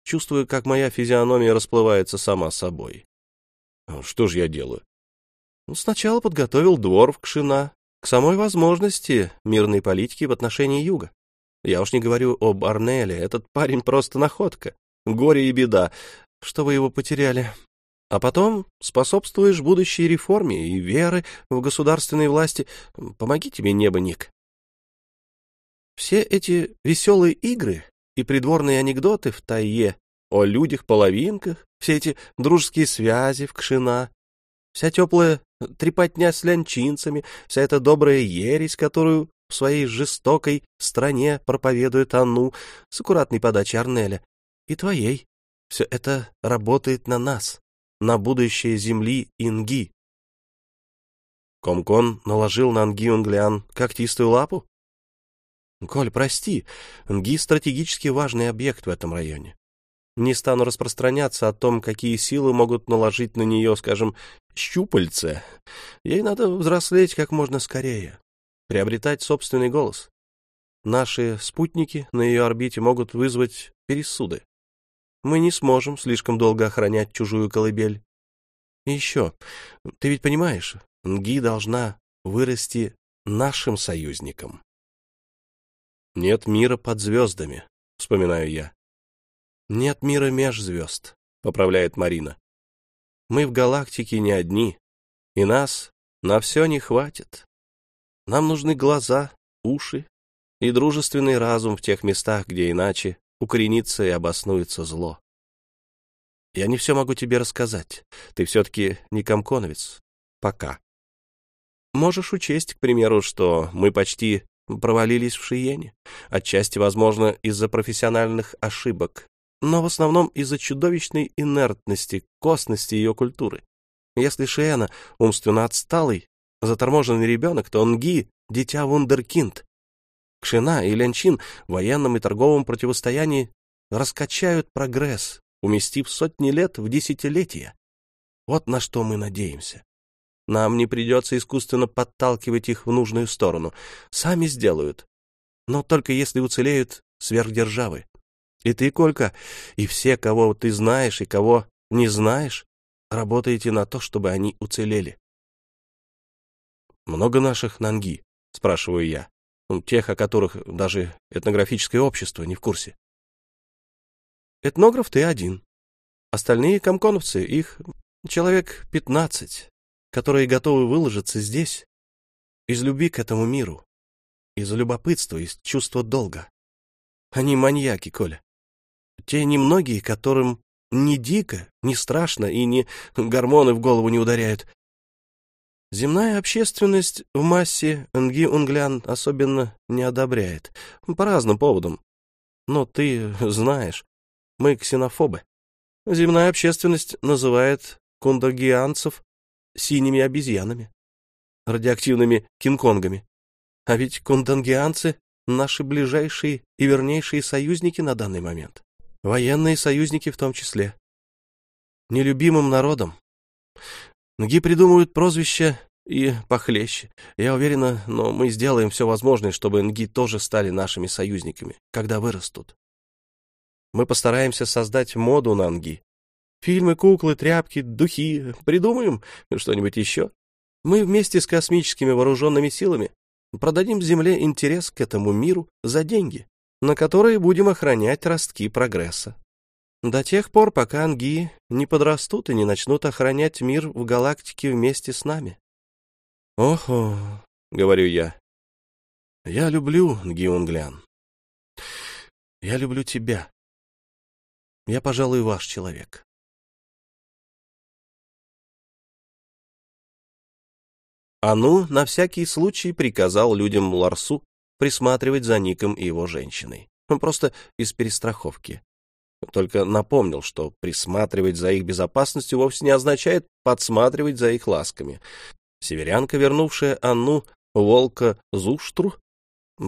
Чувствую, как моя физиономия расплывается сама собой. Что же я делаю? Ну, сначала подготовил двор в Кшина к самой возможности мирной политики в отношении Юга. Я уж не говорю об Арнеле, этот парень просто находка. Горе и беда, что вы его потеряли а потом способствуешь будущей реформе и веры в государственной власти. Помоги тебе небо, Ник. Все эти веселые игры и придворные анекдоты в Тайе о людях-половинках, все эти дружеские связи в Кшина, вся теплая трепотня с лянчинцами, вся эта добрая ересь, которую в своей жестокой стране проповедует Анну с аккуратной подачей Арнеля, и твоей. Все это работает на нас на будущее земли Инги. Комкон наложил на Нги Унглян когтистую лапу? Коль, прости, Нги — стратегически важный объект в этом районе. Не стану распространяться о том, какие силы могут наложить на нее, скажем, щупальца. Ей надо взрослеть как можно скорее, приобретать собственный голос. Наши спутники на ее орбите могут вызвать пересуды мы не сможем слишком долго охранять чужую колыбель. И еще, ты ведь понимаешь, Нги должна вырасти нашим союзником. Нет мира под звездами, вспоминаю я. Нет мира меж звезд, поправляет Марина. Мы в галактике не одни, и нас на все не хватит. Нам нужны глаза, уши и дружественный разум в тех местах, где иначе укоренится и обоснуется зло. Я не все могу тебе рассказать. Ты все-таки не комконовец. Пока. Можешь учесть, к примеру, что мы почти провалились в Шиене. Отчасти, возможно, из-за профессиональных ошибок, но в основном из-за чудовищной инертности, косности ее культуры. Если Шиена умственно отсталый, заторможенный ребенок, то Нги — дитя вундеркинд, Кшина и Ленчин в военном и торговом противостоянии раскачают прогресс, уместив сотни лет в десятилетия. Вот на что мы надеемся. Нам не придется искусственно подталкивать их в нужную сторону. Сами сделают. Но только если уцелеют сверхдержавы. И ты, Колька, и все, кого ты знаешь и кого не знаешь, работаете на то, чтобы они уцелели. «Много наших нанги?» — спрашиваю я тех, о которых даже этнографическое общество не в курсе. Этнограф ты один. Остальные комконовцы, их человек пятнадцать, которые готовы выложиться здесь из любви к этому миру, из любопытства, из чувства долга. Они маньяки, Коля. Те немногие, которым не дико, не страшно и не гормоны в голову не ударяют, Земная общественность в массе Нги Унглян особенно не одобряет. По разным поводам. Но ты знаешь, мы ксенофобы. Земная общественность называет кундагианцев синими обезьянами, радиоактивными кинг-конгами. А ведь кундангианцы — наши ближайшие и вернейшие союзники на данный момент. Военные союзники в том числе. Нелюбимым народом, Ноги придумывают прозвища и похлеще. Я уверена, но мы сделаем все возможное, чтобы Нги тоже стали нашими союзниками, когда вырастут. Мы постараемся создать моду на Нги. Фильмы, куклы, тряпки, духи. Придумаем что-нибудь еще. Мы вместе с космическими вооруженными силами продадим Земле интерес к этому миру за деньги, на которые будем охранять ростки прогресса. До тех пор, пока анги не подрастут и не начнут охранять мир в галактике вместе с нами. — Охо, — говорю я, — я люблю Нгиунглян. Я люблю тебя. Я, пожалуй, ваш человек. Ану на всякий случай приказал людям Ларсу присматривать за Ником и его женщиной. Ну, просто из перестраховки. Только напомнил, что присматривать за их безопасностью вовсе не означает подсматривать за их ласками. Северянка, вернувшая Анну волка Зуштру,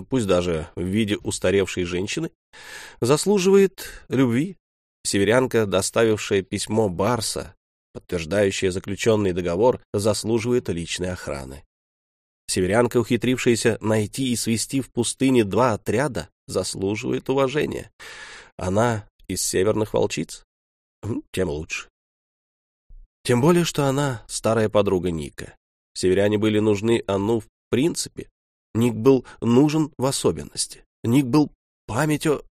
пусть даже в виде устаревшей женщины, заслуживает любви. Северянка, доставившая письмо Барса, подтверждающее заключенный договор, заслуживает личной охраны. Северянка, ухитрившаяся найти и свести в пустыне два отряда, заслуживает уважения. Она из северных волчиц? Тем лучше. Тем более, что она старая подруга Ника. Северяне были нужны Анну в принципе. Ник был нужен в особенности. Ник был памятью...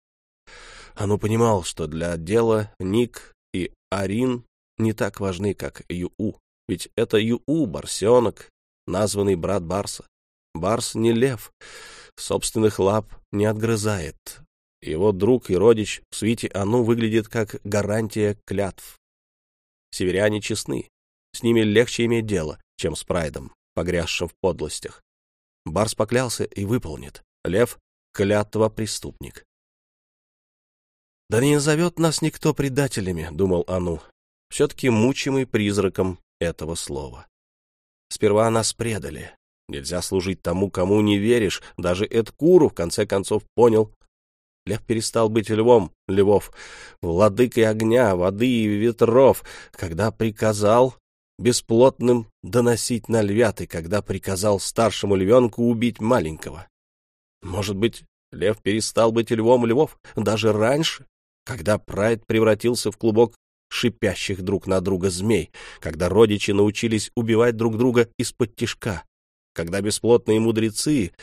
Ану понимал, что для дела Ник и Арин не так важны, как Ю-У. Ведь это Ю-У, барсенок, названный брат Барса. Барс не лев, собственных лап не отгрызает. Его друг и родич в свите Ану выглядит как гарантия клятв. Северяне честны, с ними легче иметь дело, чем с Прайдом, погрязшим в подлостях. Барс поклялся и выполнит. Лев — клятва преступник. «Да не назовет нас никто предателями», — думал Ану, все-таки мучимый призраком этого слова. Сперва нас предали. Нельзя служить тому, кому не веришь. Даже Эдкуру, в конце концов, понял. Лев перестал быть львом львов, владыкой огня, воды и ветров, когда приказал бесплотным доносить на львят и когда приказал старшему львенку убить маленького. Может быть, лев перестал быть львом львов даже раньше, когда Прайд превратился в клубок шипящих друг на друга змей, когда родичи научились убивать друг друга из-под тишка, когда бесплотные мудрецы,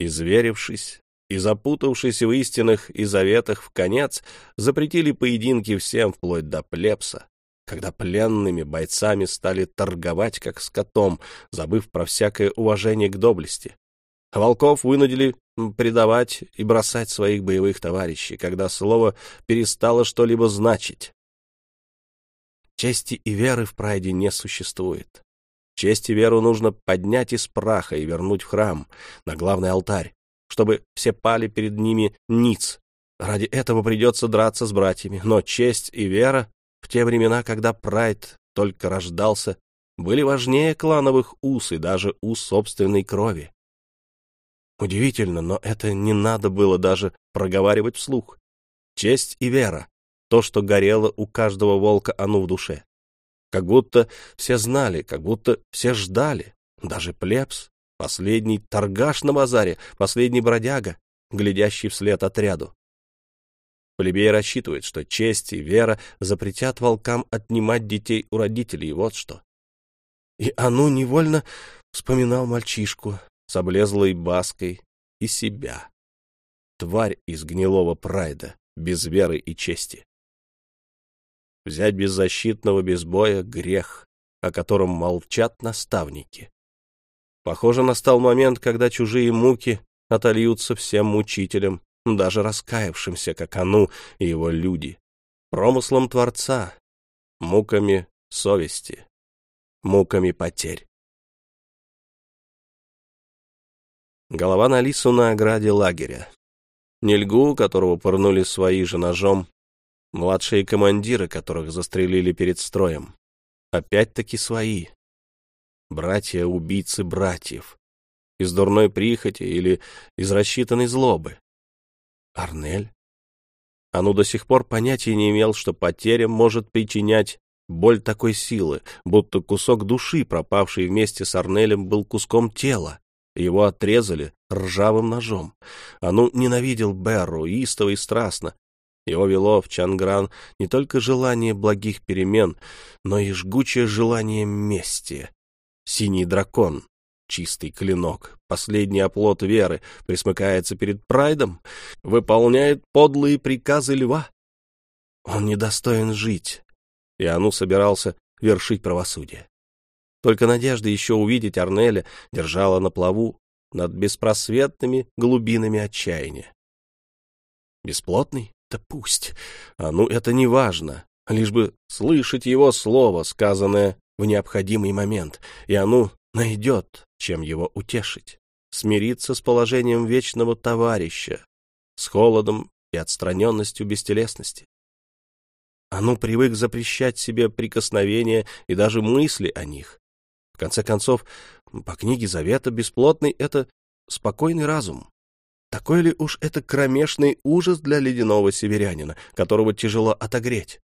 изверившись и запутавшись в истинах и заветах в конец, запретили поединки всем вплоть до плебса, когда пленными бойцами стали торговать как скотом, забыв про всякое уважение к доблести. Волков вынудили предавать и бросать своих боевых товарищей, когда слово перестало что-либо значить. Чести и веры в прайде не существует. Честь и веру нужно поднять из праха и вернуть в храм, на главный алтарь, чтобы все пали перед ними ниц. Ради этого придется драться с братьями, но честь и вера в те времена, когда прайд только рождался, были важнее клановых уз и даже уз собственной крови. Удивительно, но это не надо было даже проговаривать вслух. Честь и вера — то, что горело у каждого волка оно в душе. Как будто все знали, как будто все ждали. Даже плебс, последний торгаш на базаре, последний бродяга, глядящий вслед отряду. Плебей рассчитывает, что честь и вера запретят волкам отнимать детей у родителей, вот что. И Ану невольно вспоминал мальчишку с облезлой баской и себя. Тварь из гнилого прайда, без веры и чести. Взять беззащитного без боя — грех, о котором молчат наставники. Похоже, настал момент, когда чужие муки отольются всем мучителям, даже раскаявшимся, как Ану и его люди, промыслом Творца, муками совести, муками потерь. Голова на лису на ограде лагеря. Нельгу, которого пырнули свои же ножом, Младшие командиры, которых застрелили перед строем. Опять-таки свои. Братья-убийцы братьев. Из дурной прихоти или из рассчитанной злобы. Арнель? Ану до сих пор понятия не имел, что потеря может причинять боль такой силы, будто кусок души, пропавший вместе с Арнелем, был куском тела. Его отрезали ржавым ножом. Ану ненавидел Берру истово и страстно, его вело в Чангран не только желание благих перемен, но и жгучее желание мести. Синий дракон, чистый клинок, последний оплот веры, присмыкается перед прайдом, выполняет подлые приказы льва. Он недостоин жить. И Ану собирался вершить правосудие. Только надежда еще увидеть Арнеля держала на плаву над беспросветными глубинами отчаяния. Бесплотный? Да пусть. А ну, это не важно. Лишь бы слышать его слово, сказанное в необходимый момент, и оно найдет, чем его утешить, смириться с положением вечного товарища, с холодом и отстраненностью бестелесности. Ану привык запрещать себе прикосновения и даже мысли о них. В конце концов, по книге Завета бесплотный — это спокойный разум. Такой ли уж это кромешный ужас для ледяного северянина, которого тяжело отогреть?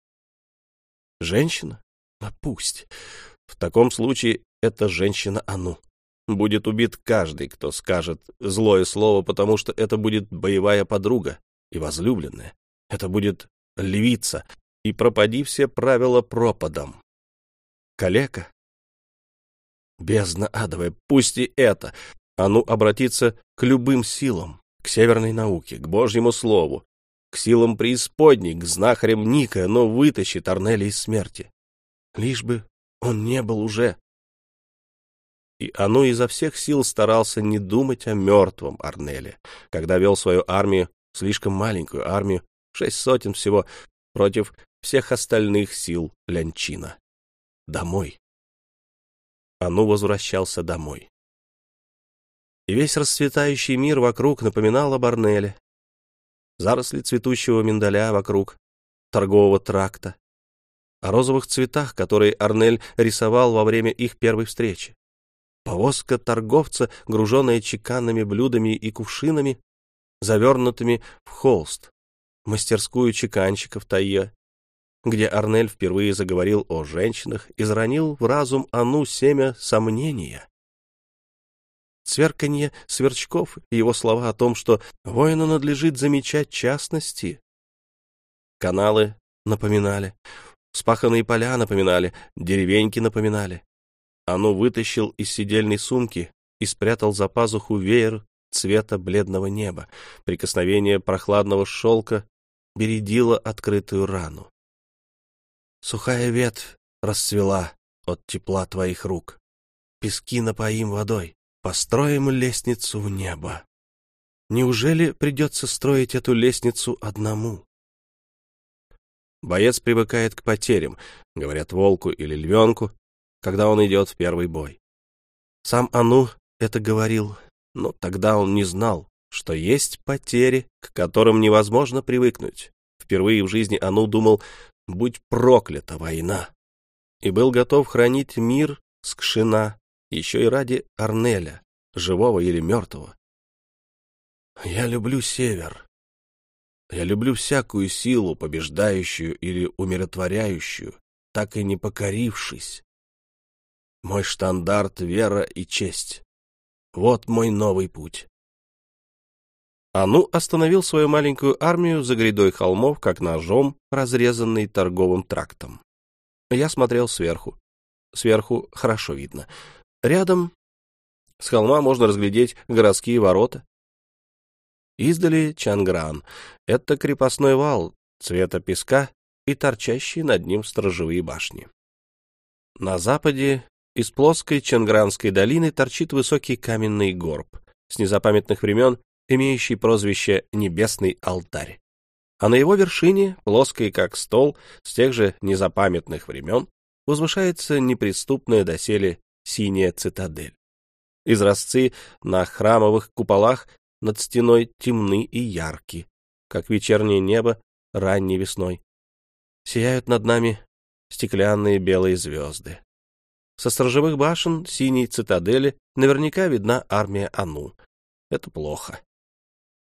Женщина? А пусть. В таком случае это женщина Ану. Будет убит каждый, кто скажет злое слово, потому что это будет боевая подруга и возлюбленная. Это будет львица, и пропади все правила пропадом. Калека? Бездна адовая, пусть и это. Ану обратиться к любым силам, к северной науке, к Божьему слову, к силам преисподней, к знахарям Ника, но вытащит Арнеля из смерти. Лишь бы он не был уже. И Ану изо всех сил старался не думать о мертвом Арнеле, когда вел свою армию, слишком маленькую армию, шесть сотен всего, против всех остальных сил Лянчина. Домой. Ану возвращался домой и весь расцветающий мир вокруг напоминал о Барнеле. Заросли цветущего миндаля вокруг, торгового тракта, о розовых цветах, которые Арнель рисовал во время их первой встречи. Повозка торговца, груженная чеканными блюдами и кувшинами, завернутыми в холст, мастерскую чеканщиков Тайе, где Арнель впервые заговорил о женщинах и заронил в разум Ану семя сомнения сверканье сверчков и его слова о том, что воину надлежит замечать частности. Каналы напоминали, спаханные поля напоминали, деревеньки напоминали. Ану вытащил из сидельной сумки и спрятал за пазуху веер цвета бледного неба. Прикосновение прохладного шелка бередило открытую рану. Сухая ветвь расцвела от тепла твоих рук. Пески напоим водой построим лестницу в небо. Неужели придется строить эту лестницу одному? Боец привыкает к потерям, говорят волку или львенку, когда он идет в первый бой. Сам Ану это говорил, но тогда он не знал, что есть потери, к которым невозможно привыкнуть. Впервые в жизни Ану думал, будь проклята война, и был готов хранить мир с Кшина еще и ради Арнеля, живого или мертвого. Я люблю север. Я люблю всякую силу, побеждающую или умиротворяющую, так и не покорившись. Мой штандарт — вера и честь. Вот мой новый путь. Ану остановил свою маленькую армию за грядой холмов, как ножом, разрезанный торговым трактом. Я смотрел сверху. Сверху хорошо видно. Рядом с холма можно разглядеть городские ворота. Издали Чангран. Это крепостной вал цвета песка и торчащие над ним сторожевые башни. На западе из плоской Чангранской долины торчит высокий каменный горб, с незапамятных времен имеющий прозвище «Небесный алтарь». А на его вершине, плоской как стол, с тех же незапамятных времен, возвышается неприступная доселе синяя цитадель. Изразцы на храмовых куполах над стеной темны и ярки, как вечернее небо ранней весной. Сияют над нами стеклянные белые звезды. Со сторожевых башен синей цитадели наверняка видна армия Ану. Это плохо.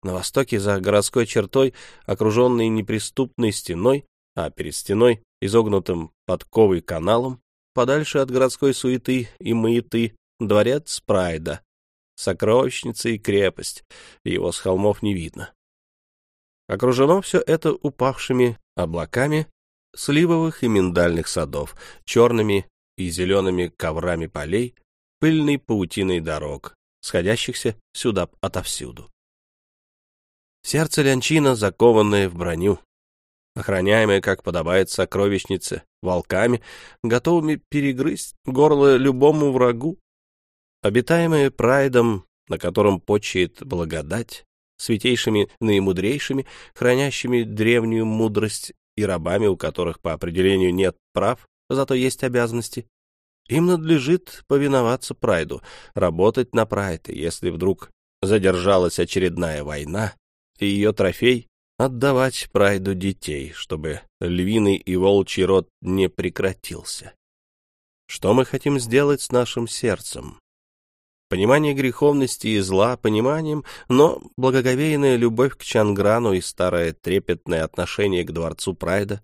На востоке, за городской чертой, окруженной неприступной стеной, а перед стеной изогнутым подковой каналом, подальше от городской суеты и маяты, дворец Прайда, сокровищница и крепость, его с холмов не видно. Окружено все это упавшими облаками сливовых и миндальных садов, черными и зелеными коврами полей, пыльной паутиной дорог, сходящихся сюда отовсюду. Сердце Лянчина, закованное в броню. охраняемая, как подобает сокровищнице, волками, готовыми перегрызть горло любому врагу, обитаемая прайдом, на котором почиет благодать, святейшими наимудрейшими, хранящими древнюю мудрость и рабами, у которых по определению нет прав, зато есть обязанности, им надлежит повиноваться прайду, работать на прайд, и если вдруг задержалась очередная война, и ее трофей отдавать прайду детей, чтобы львиный и волчий род не прекратился. Что мы хотим сделать с нашим сердцем? Понимание греховности и зла пониманием, но благоговейная любовь к Чанграну и старое трепетное отношение к дворцу Прайда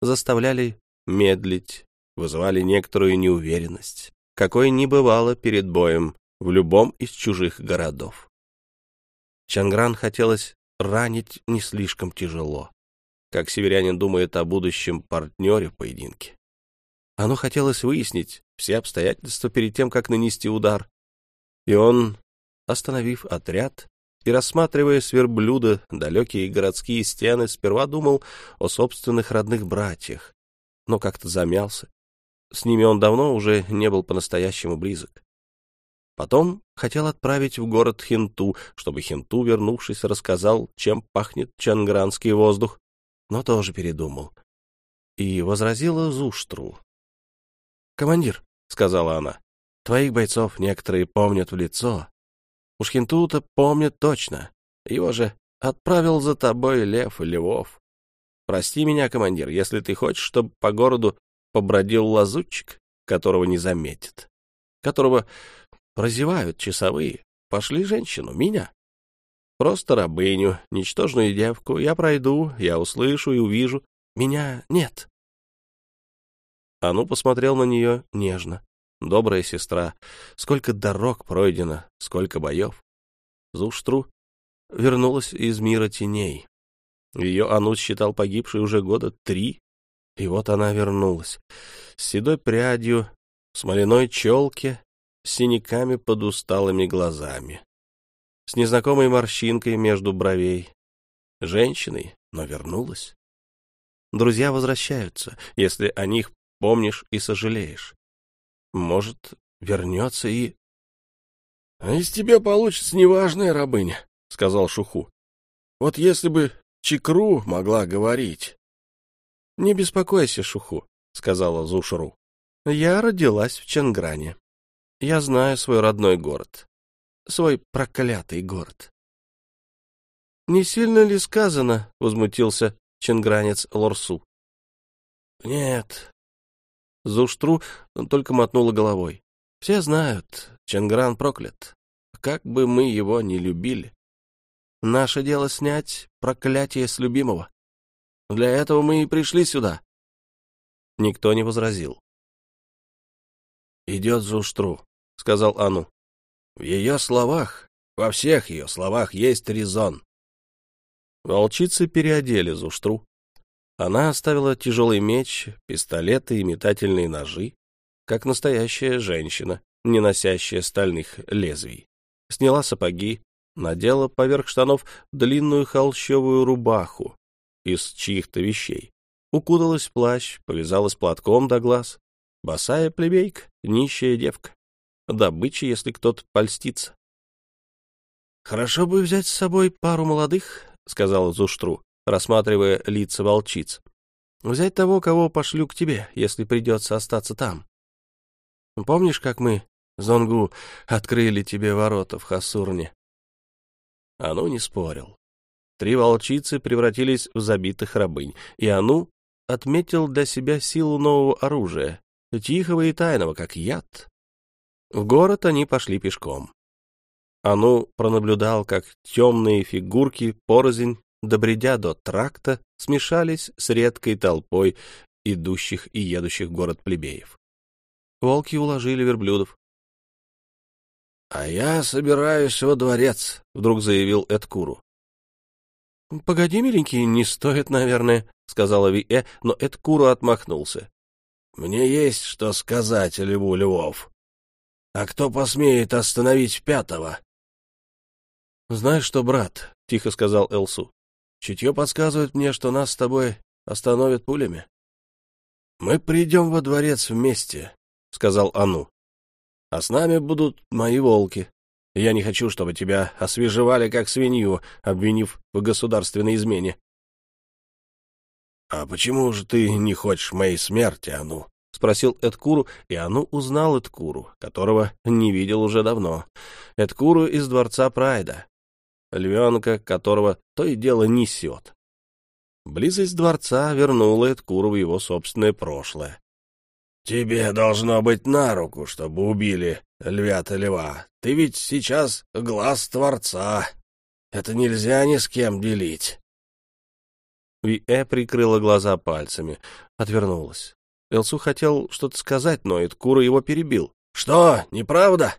заставляли медлить, вызывали некоторую неуверенность, какой не бывало перед боем в любом из чужих городов. Чангран хотелось ранить не слишком тяжело, как северянин думает о будущем партнере в поединке. Оно хотелось выяснить все обстоятельства перед тем, как нанести удар, и он, остановив отряд и рассматривая с верблюда далекие городские стены, сперва думал о собственных родных братьях, но как-то замялся. С ними он давно уже не был по-настоящему близок. Потом хотел отправить в город Хинту, чтобы Хинту, вернувшись, рассказал, чем пахнет чангранский воздух, но тоже передумал. И возразила Зуштру. «Командир», — сказала она, Твоих бойцов некоторые помнят в лицо. Уж Хинтута помнят точно. Его же отправил за тобой Лев Львов. Прости меня, командир, если ты хочешь, чтобы по городу побродил лазутчик, которого не заметят, которого прозевают часовые. Пошли женщину, меня. Просто рабыню, ничтожную девку. Я пройду, я услышу и увижу. Меня нет. Ану посмотрел на нее нежно добрая сестра. Сколько дорог пройдено, сколько боев. Зуштру вернулась из мира теней. Ее Анут считал погибшей уже года три, и вот она вернулась. С седой прядью, смоляной челке, с синяками под усталыми глазами, с незнакомой морщинкой между бровей. Женщиной, но вернулась. Друзья возвращаются, если о них помнишь и сожалеешь. Может, вернется и... — А из тебя получится неважная рабыня, — сказал Шуху. — Вот если бы Чикру могла говорить. — Не беспокойся, Шуху, — сказала Зушру. — Я родилась в Чангране. Я знаю свой родной город. Свой проклятый город. — Не сильно ли сказано? — возмутился ченгранец Лорсу. — Нет, Зуштру только мотнула головой. Все знают, Ченгран проклят. Как бы мы его ни любили. Наше дело снять проклятие с любимого. Для этого мы и пришли сюда. Никто не возразил. «Идет Зуштру», — сказал Ану. «В ее словах, во всех ее словах есть резон». Волчицы переодели Зуштру, она оставила тяжелый меч, пистолеты и метательные ножи, как настоящая женщина, не носящая стальных лезвий. Сняла сапоги, надела поверх штанов длинную холщовую рубаху из чьих-то вещей, укуталась в плащ, повязалась платком до глаз. Босая плебейка, нищая девка. Добыча, если кто-то польстится. — Хорошо бы взять с собой пару молодых, — сказала Зуштру рассматривая лица волчиц. «Взять того, кого пошлю к тебе, если придется остаться там. Помнишь, как мы, Зонгу, открыли тебе ворота в Хасурне?» Ану не спорил. Три волчицы превратились в забитых рабынь, и Ану отметил для себя силу нового оружия, тихого и тайного, как яд. В город они пошли пешком. Ану пронаблюдал, как темные фигурки порознь добредя до тракта, смешались с редкой толпой идущих и едущих в город плебеев. Волки уложили верблюдов. — А я собираюсь во дворец, — вдруг заявил Эдкуру. — Погоди, миленький, не стоит, наверное, — сказала Виэ, но Эдкуру отмахнулся. — Мне есть что сказать Льву Львов. А кто посмеет остановить пятого? — Знаешь что, брат, — тихо сказал Элсу, Чутье подсказывает мне, что нас с тобой остановят пулями. — Мы придем во дворец вместе, — сказал Ану. — А с нами будут мои волки. Я не хочу, чтобы тебя освежевали как свинью, обвинив в государственной измене. — А почему же ты не хочешь моей смерти, Ану? — спросил Эдкуру, и Ану узнал Эдкуру, которого не видел уже давно. Эдкуру из дворца Прайда, львенка, которого то и дело несет. Близость дворца вернула Эдкуру в его собственное прошлое. — Тебе должно быть на руку, чтобы убили львята льва. Ты ведь сейчас глаз Творца. Это нельзя ни с кем делить. Виэ прикрыла глаза пальцами, отвернулась. Элсу хотел что-то сказать, но Эдкура его перебил. — Что, неправда?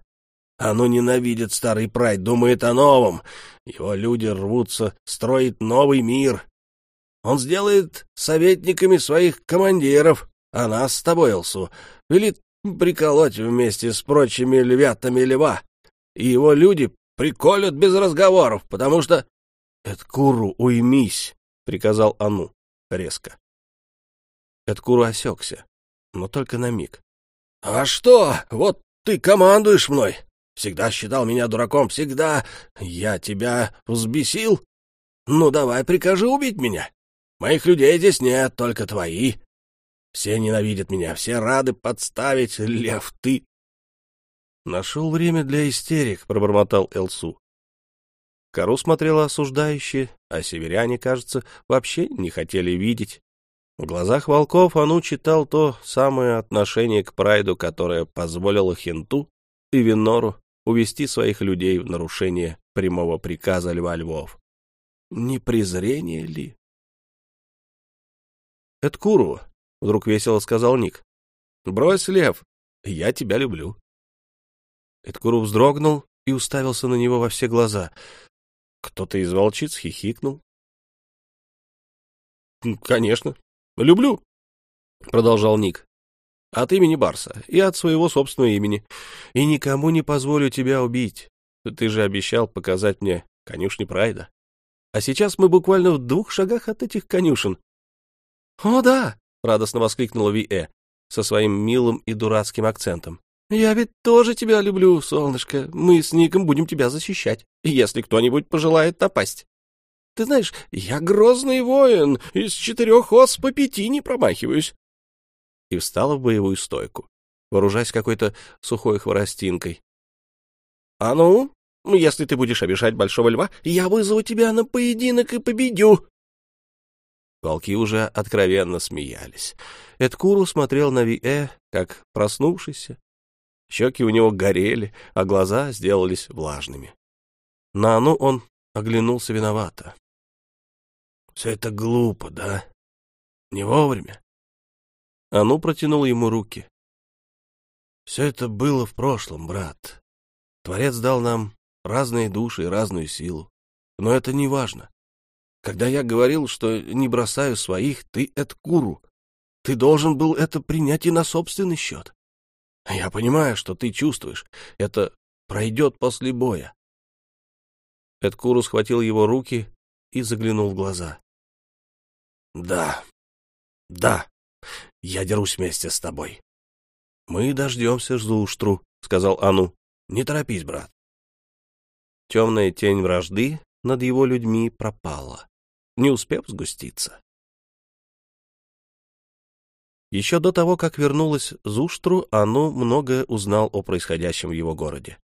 Оно ненавидит старый прайд, думает о новом. Его люди рвутся строить новый мир. Он сделает советниками своих командиров, а нас с тобой, Элсу, велит приколоть вместе с прочими львятами льва, и его люди приколют без разговоров, потому что... — Эдкуру, уймись, — приказал Ану резко. Эдкуру осекся, но только на миг. — А что? Вот ты командуешь мной. Всегда считал меня дураком, всегда. Я тебя взбесил? Ну, давай прикажи убить меня. Моих людей здесь нет, только твои. Все ненавидят меня, все рады подставить, лев ты. Нашел время для истерик, пробормотал Элсу. Кару смотрела осуждающе, а северяне, кажется, вообще не хотели видеть. В глазах волков Ану читал то самое отношение к прайду, которое позволило Хинту и Винору увести своих людей в нарушение прямого приказа Льва Львов. Не презрение ли? «Эдкуру», — вдруг весело сказал Ник. «Брось, Лев, я тебя люблю». Эдкуру вздрогнул и уставился на него во все глаза. Кто-то из волчиц хихикнул. «Конечно, люблю», — продолжал Ник. От имени Барса и от своего собственного имени. И никому не позволю тебя убить. Ты же обещал показать мне конюшни Прайда. А сейчас мы буквально в двух шагах от этих конюшен. — О, да! — радостно воскликнула Ви-Э со своим милым и дурацким акцентом. — Я ведь тоже тебя люблю, солнышко. Мы с Ником будем тебя защищать, если кто-нибудь пожелает напасть. Ты знаешь, я грозный воин, из четырех ос по пяти не промахиваюсь и встала в боевую стойку, вооружаясь какой-то сухой хворостинкой. — А ну, если ты будешь обижать Большого Льва, я вызову тебя на поединок и победю! Волки уже откровенно смеялись. Эдкуру смотрел на Виэ, как проснувшийся. Щеки у него горели, а глаза сделались влажными. На Ану он оглянулся виновато. — Все это глупо, да? Не вовремя. Ану протянул ему руки. «Все это было в прошлом, брат. Творец дал нам разные души и разную силу. Но это не важно. Когда я говорил, что не бросаю своих, ты — это куру. Ты должен был это принять и на собственный счет. Я понимаю, что ты чувствуешь. Это пройдет после боя. Эдкуру схватил его руки и заглянул в глаза. — Да, да, я дерусь вместе с тобой. — Мы дождемся Зуштру, — сказал Ану. — Не торопись, брат. Темная тень вражды над его людьми пропала, не успев сгуститься. Еще до того, как вернулась Зуштру, Ану многое узнал о происходящем в его городе.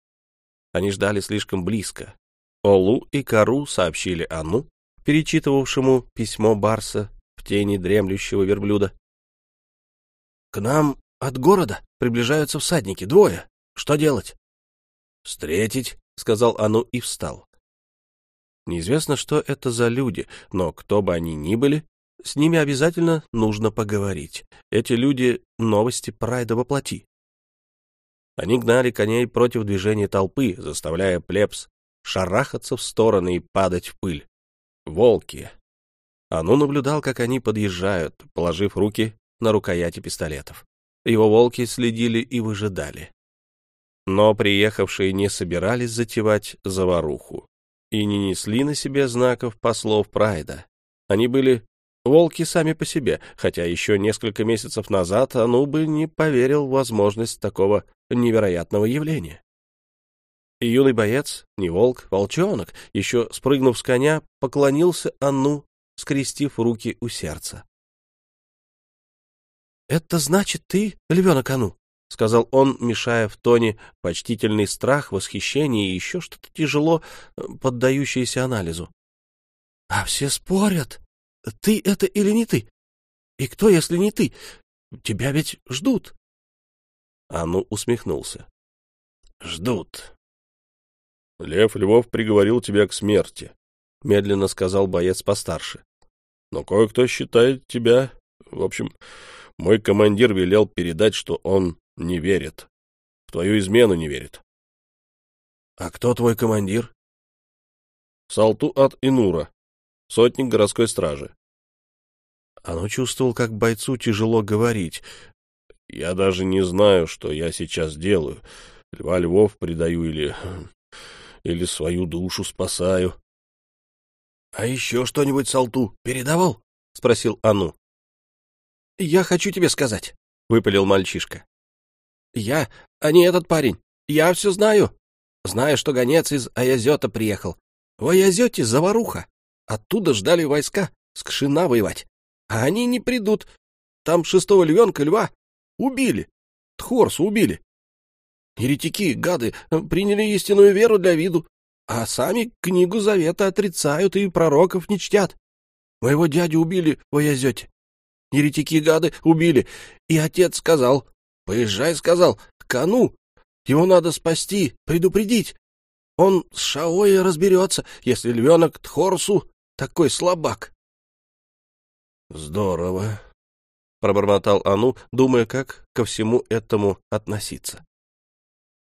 Они ждали слишком близко. Олу и Кару сообщили Ану, перечитывавшему письмо Барса в тени дремлющего верблюда, — К нам от города приближаются всадники, двое. Что делать? — Встретить, — сказал Ану и встал. Неизвестно, что это за люди, но кто бы они ни были, с ними обязательно нужно поговорить. Эти люди — новости прайда во плоти. Они гнали коней против движения толпы, заставляя плебс шарахаться в стороны и падать в пыль. Волки. Ану наблюдал, как они подъезжают, положив руки на рукояти пистолетов. Его волки следили и выжидали. Но приехавшие не собирались затевать заваруху и не несли на себе знаков послов Прайда. Они были волки сами по себе, хотя еще несколько месяцев назад Ану бы не поверил в возможность такого невероятного явления. И юный боец, не волк, волчонок, еще спрыгнув с коня, поклонился Анну, скрестив руки у сердца. — Это значит ты, львенок Ану? — сказал он, мешая в тоне почтительный страх, восхищение и еще что-то тяжело э, поддающееся анализу. — А все спорят, ты это или не ты? И кто, если не ты? Тебя ведь ждут. Ану усмехнулся. — Ждут. — Лев Львов приговорил тебя к смерти, — медленно сказал боец постарше. — Но кое-кто считает тебя... В общем, мой командир велел передать, что он не верит. В твою измену не верит. — А кто твой командир? — Салту от Инура, сотник городской стражи. Оно чувствовал, как бойцу тяжело говорить. Я даже не знаю, что я сейчас делаю. Льва Львов предаю или или свою душу спасаю. — А еще что-нибудь Салту передавал? — спросил Ану. — Я хочу тебе сказать, — выпалил мальчишка. — Я, а не этот парень. Я все знаю. Знаю, что гонец из Аязета приехал. В Аязете заваруха. Оттуда ждали войска с Кшина воевать. А они не придут. Там шестого львенка льва убили. Тхорсу убили. Еретики, гады, приняли истинную веру для виду, а сами книгу завета отрицают и пророков не чтят. Моего дядю убили в Аязете. Еретики, гады, убили. И отец сказал, поезжай, сказал, к Ану. Его надо спасти, предупредить. Он с Шаоя разберется, если львенок Тхорсу такой слабак. — Здорово, — пробормотал Ану, думая, как ко всему этому относиться.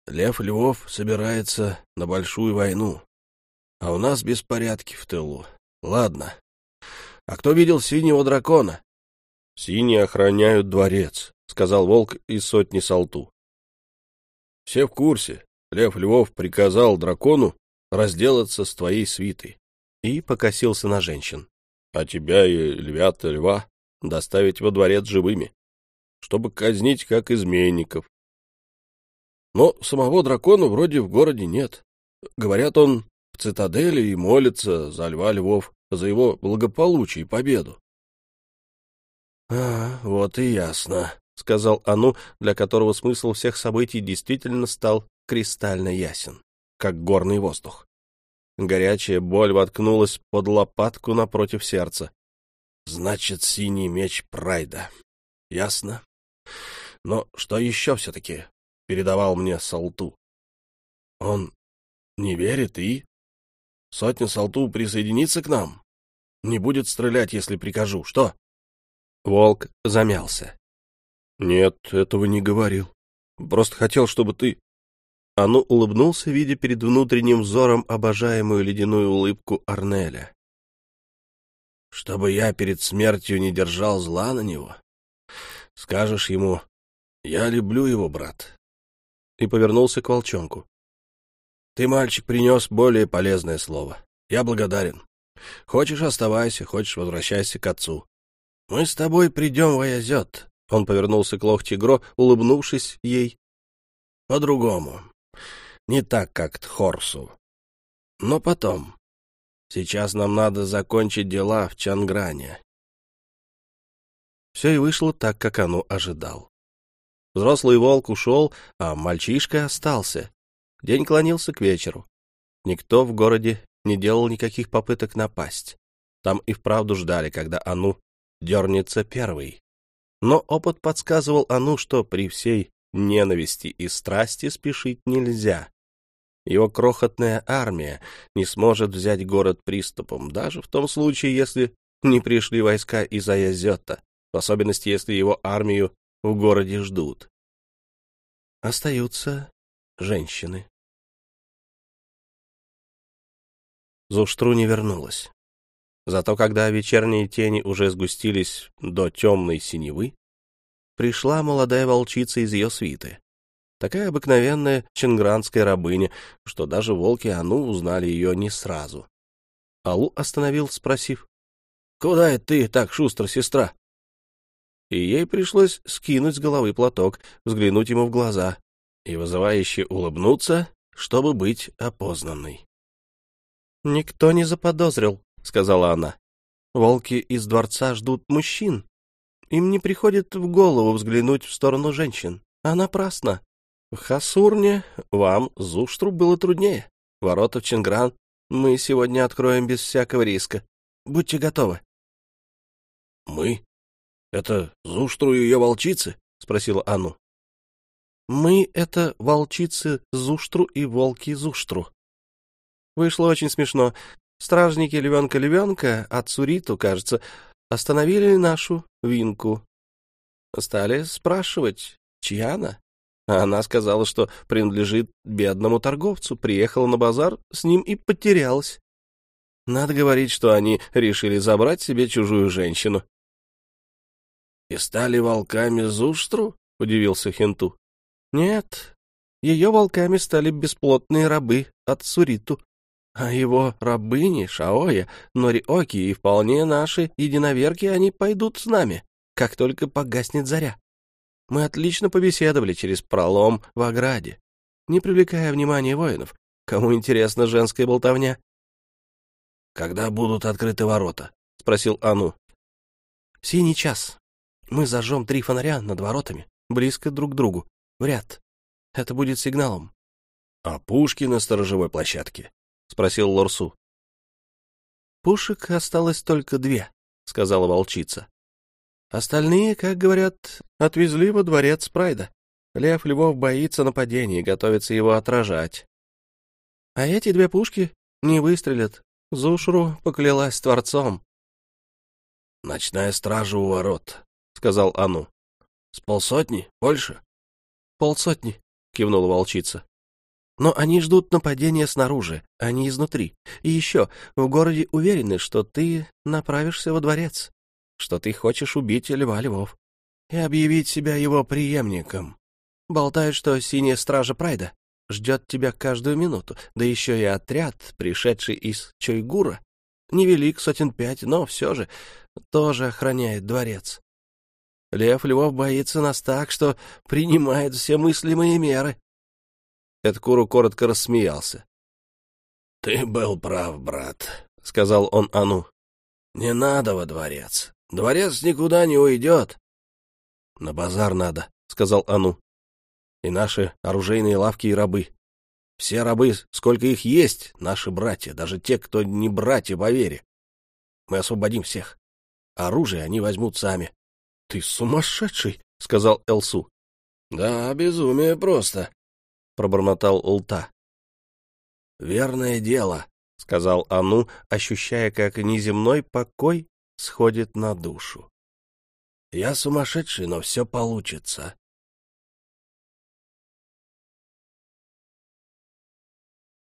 Лев Львов собирается на большую войну, а у нас беспорядки в тылу. Ладно. А кто видел синего дракона? — Синие охраняют дворец, — сказал волк из сотни Салту. — Все в курсе. Лев Львов приказал дракону разделаться с твоей свитой. И покосился на женщин. А тебя и львята льва доставить во дворец живыми, чтобы казнить как изменников но самого дракона вроде в городе нет. Говорят, он в цитадели и молится за льва львов, за его благополучие и победу. — А, вот и ясно, — сказал Ану, для которого смысл всех событий действительно стал кристально ясен, как горный воздух. Горячая боль воткнулась под лопатку напротив сердца. — Значит, синий меч Прайда. Ясно. Но что еще все-таки передавал мне Салту. Он не верит и... Сотня Салту присоединится к нам. Не будет стрелять, если прикажу. Что? Волк замялся. Нет, этого не говорил. Просто хотел, чтобы ты... Ану улыбнулся, видя перед внутренним взором обожаемую ледяную улыбку Арнеля. Чтобы я перед смертью не держал зла на него. Скажешь ему, я люблю его, брат, и повернулся к волчонку. — Ты, мальчик, принес более полезное слово. Я благодарен. Хочешь — оставайся, хочешь — возвращайся к отцу. Мы с тобой придем в Аязет. Он повернулся к Лох-Тигро, улыбнувшись ей. — По-другому. Не так, как Тхорсу. Но потом. Сейчас нам надо закончить дела в Чангране. Все и вышло так, как оно ожидал. Взрослый волк ушел, а мальчишка остался. День клонился к вечеру. Никто в городе не делал никаких попыток напасть. Там и вправду ждали, когда Ану дернется первый. Но опыт подсказывал Ану, что при всей ненависти и страсти спешить нельзя. Его крохотная армия не сможет взять город приступом, даже в том случае, если не пришли войска из Аязета, в особенности, если его армию в городе ждут. Остаются женщины. Зуштру не вернулась. Зато когда вечерние тени уже сгустились до темной синевы, пришла молодая волчица из ее свиты. Такая обыкновенная чингранская рабыня, что даже волки Ану узнали ее не сразу. Алу остановил, спросив, Куда это ты так шустро, сестра? И ей пришлось скинуть с головы платок, взглянуть ему в глаза и вызывающе улыбнуться, чтобы быть опознанной. «Никто не заподозрил», — сказала она. «Волки из дворца ждут мужчин. Им не приходит в голову взглянуть в сторону женщин, а напрасно. В Хасурне вам, Зуштру, было труднее. Ворота в Чингран мы сегодня откроем без всякого риска. Будьте готовы». «Мы? Это Зуштру и ее волчицы?» — спросила Анну. «Мы — это волчицы Зуштру и волки Зуштру», Вышло очень смешно. Стражники львенка-львенка от Суриту, кажется, остановили нашу Винку. Стали спрашивать, чья она. А она сказала, что принадлежит бедному торговцу, приехала на базар с ним и потерялась. Надо говорить, что они решили забрать себе чужую женщину. — И стали волками Зуштру? — удивился Хенту. — Нет, ее волками стали бесплотные рабы от Суриту. А его рабыни, Шаоя, Нориоки и вполне наши единоверки, они пойдут с нами, как только погаснет заря. Мы отлично побеседовали через пролом в ограде, не привлекая внимания воинов. Кому интересна женская болтовня? — Когда будут открыты ворота? — спросил Ану. — Синий час. Мы зажжем три фонаря над воротами, близко друг к другу, в ряд. Это будет сигналом. — А пушки на сторожевой площадке? Спросил Лорсу. Пушек осталось только две, сказала волчица. Остальные, как говорят, отвезли во дворец Прайда. Лев Львов боится нападения и готовится его отражать. А эти две пушки не выстрелят. Зушру поклялась Творцом. — Ночная стража у ворот, — сказал Ану. — С полсотни? Больше? — Полсотни, — кивнула волчица. Но они ждут нападения снаружи, а не изнутри. И еще, в городе уверены, что ты направишься во дворец, что ты хочешь убить Льва Львов и объявить себя его преемником. Болтают, что синяя стража Прайда ждет тебя каждую минуту, да еще и отряд, пришедший из Чойгура, невелик, сотен пять, но все же тоже охраняет дворец. Лев Львов боится нас так, что принимает все мыслимые меры. Эдкуру коротко рассмеялся. — Ты был прав, брат, — сказал он Ану. — Не надо во дворец. Дворец никуда не уйдет. — На базар надо, — сказал Ану. — И наши оружейные лавки и рабы. Все рабы, сколько их есть, наши братья, даже те, кто не братья по вере. Мы освободим всех. Оружие они возьмут сами. — Ты сумасшедший, — сказал Элсу. — Да, безумие просто, — пробормотал Улта. «Верное дело», — сказал Ану, ощущая, как неземной покой сходит на душу. «Я сумасшедший, но все получится.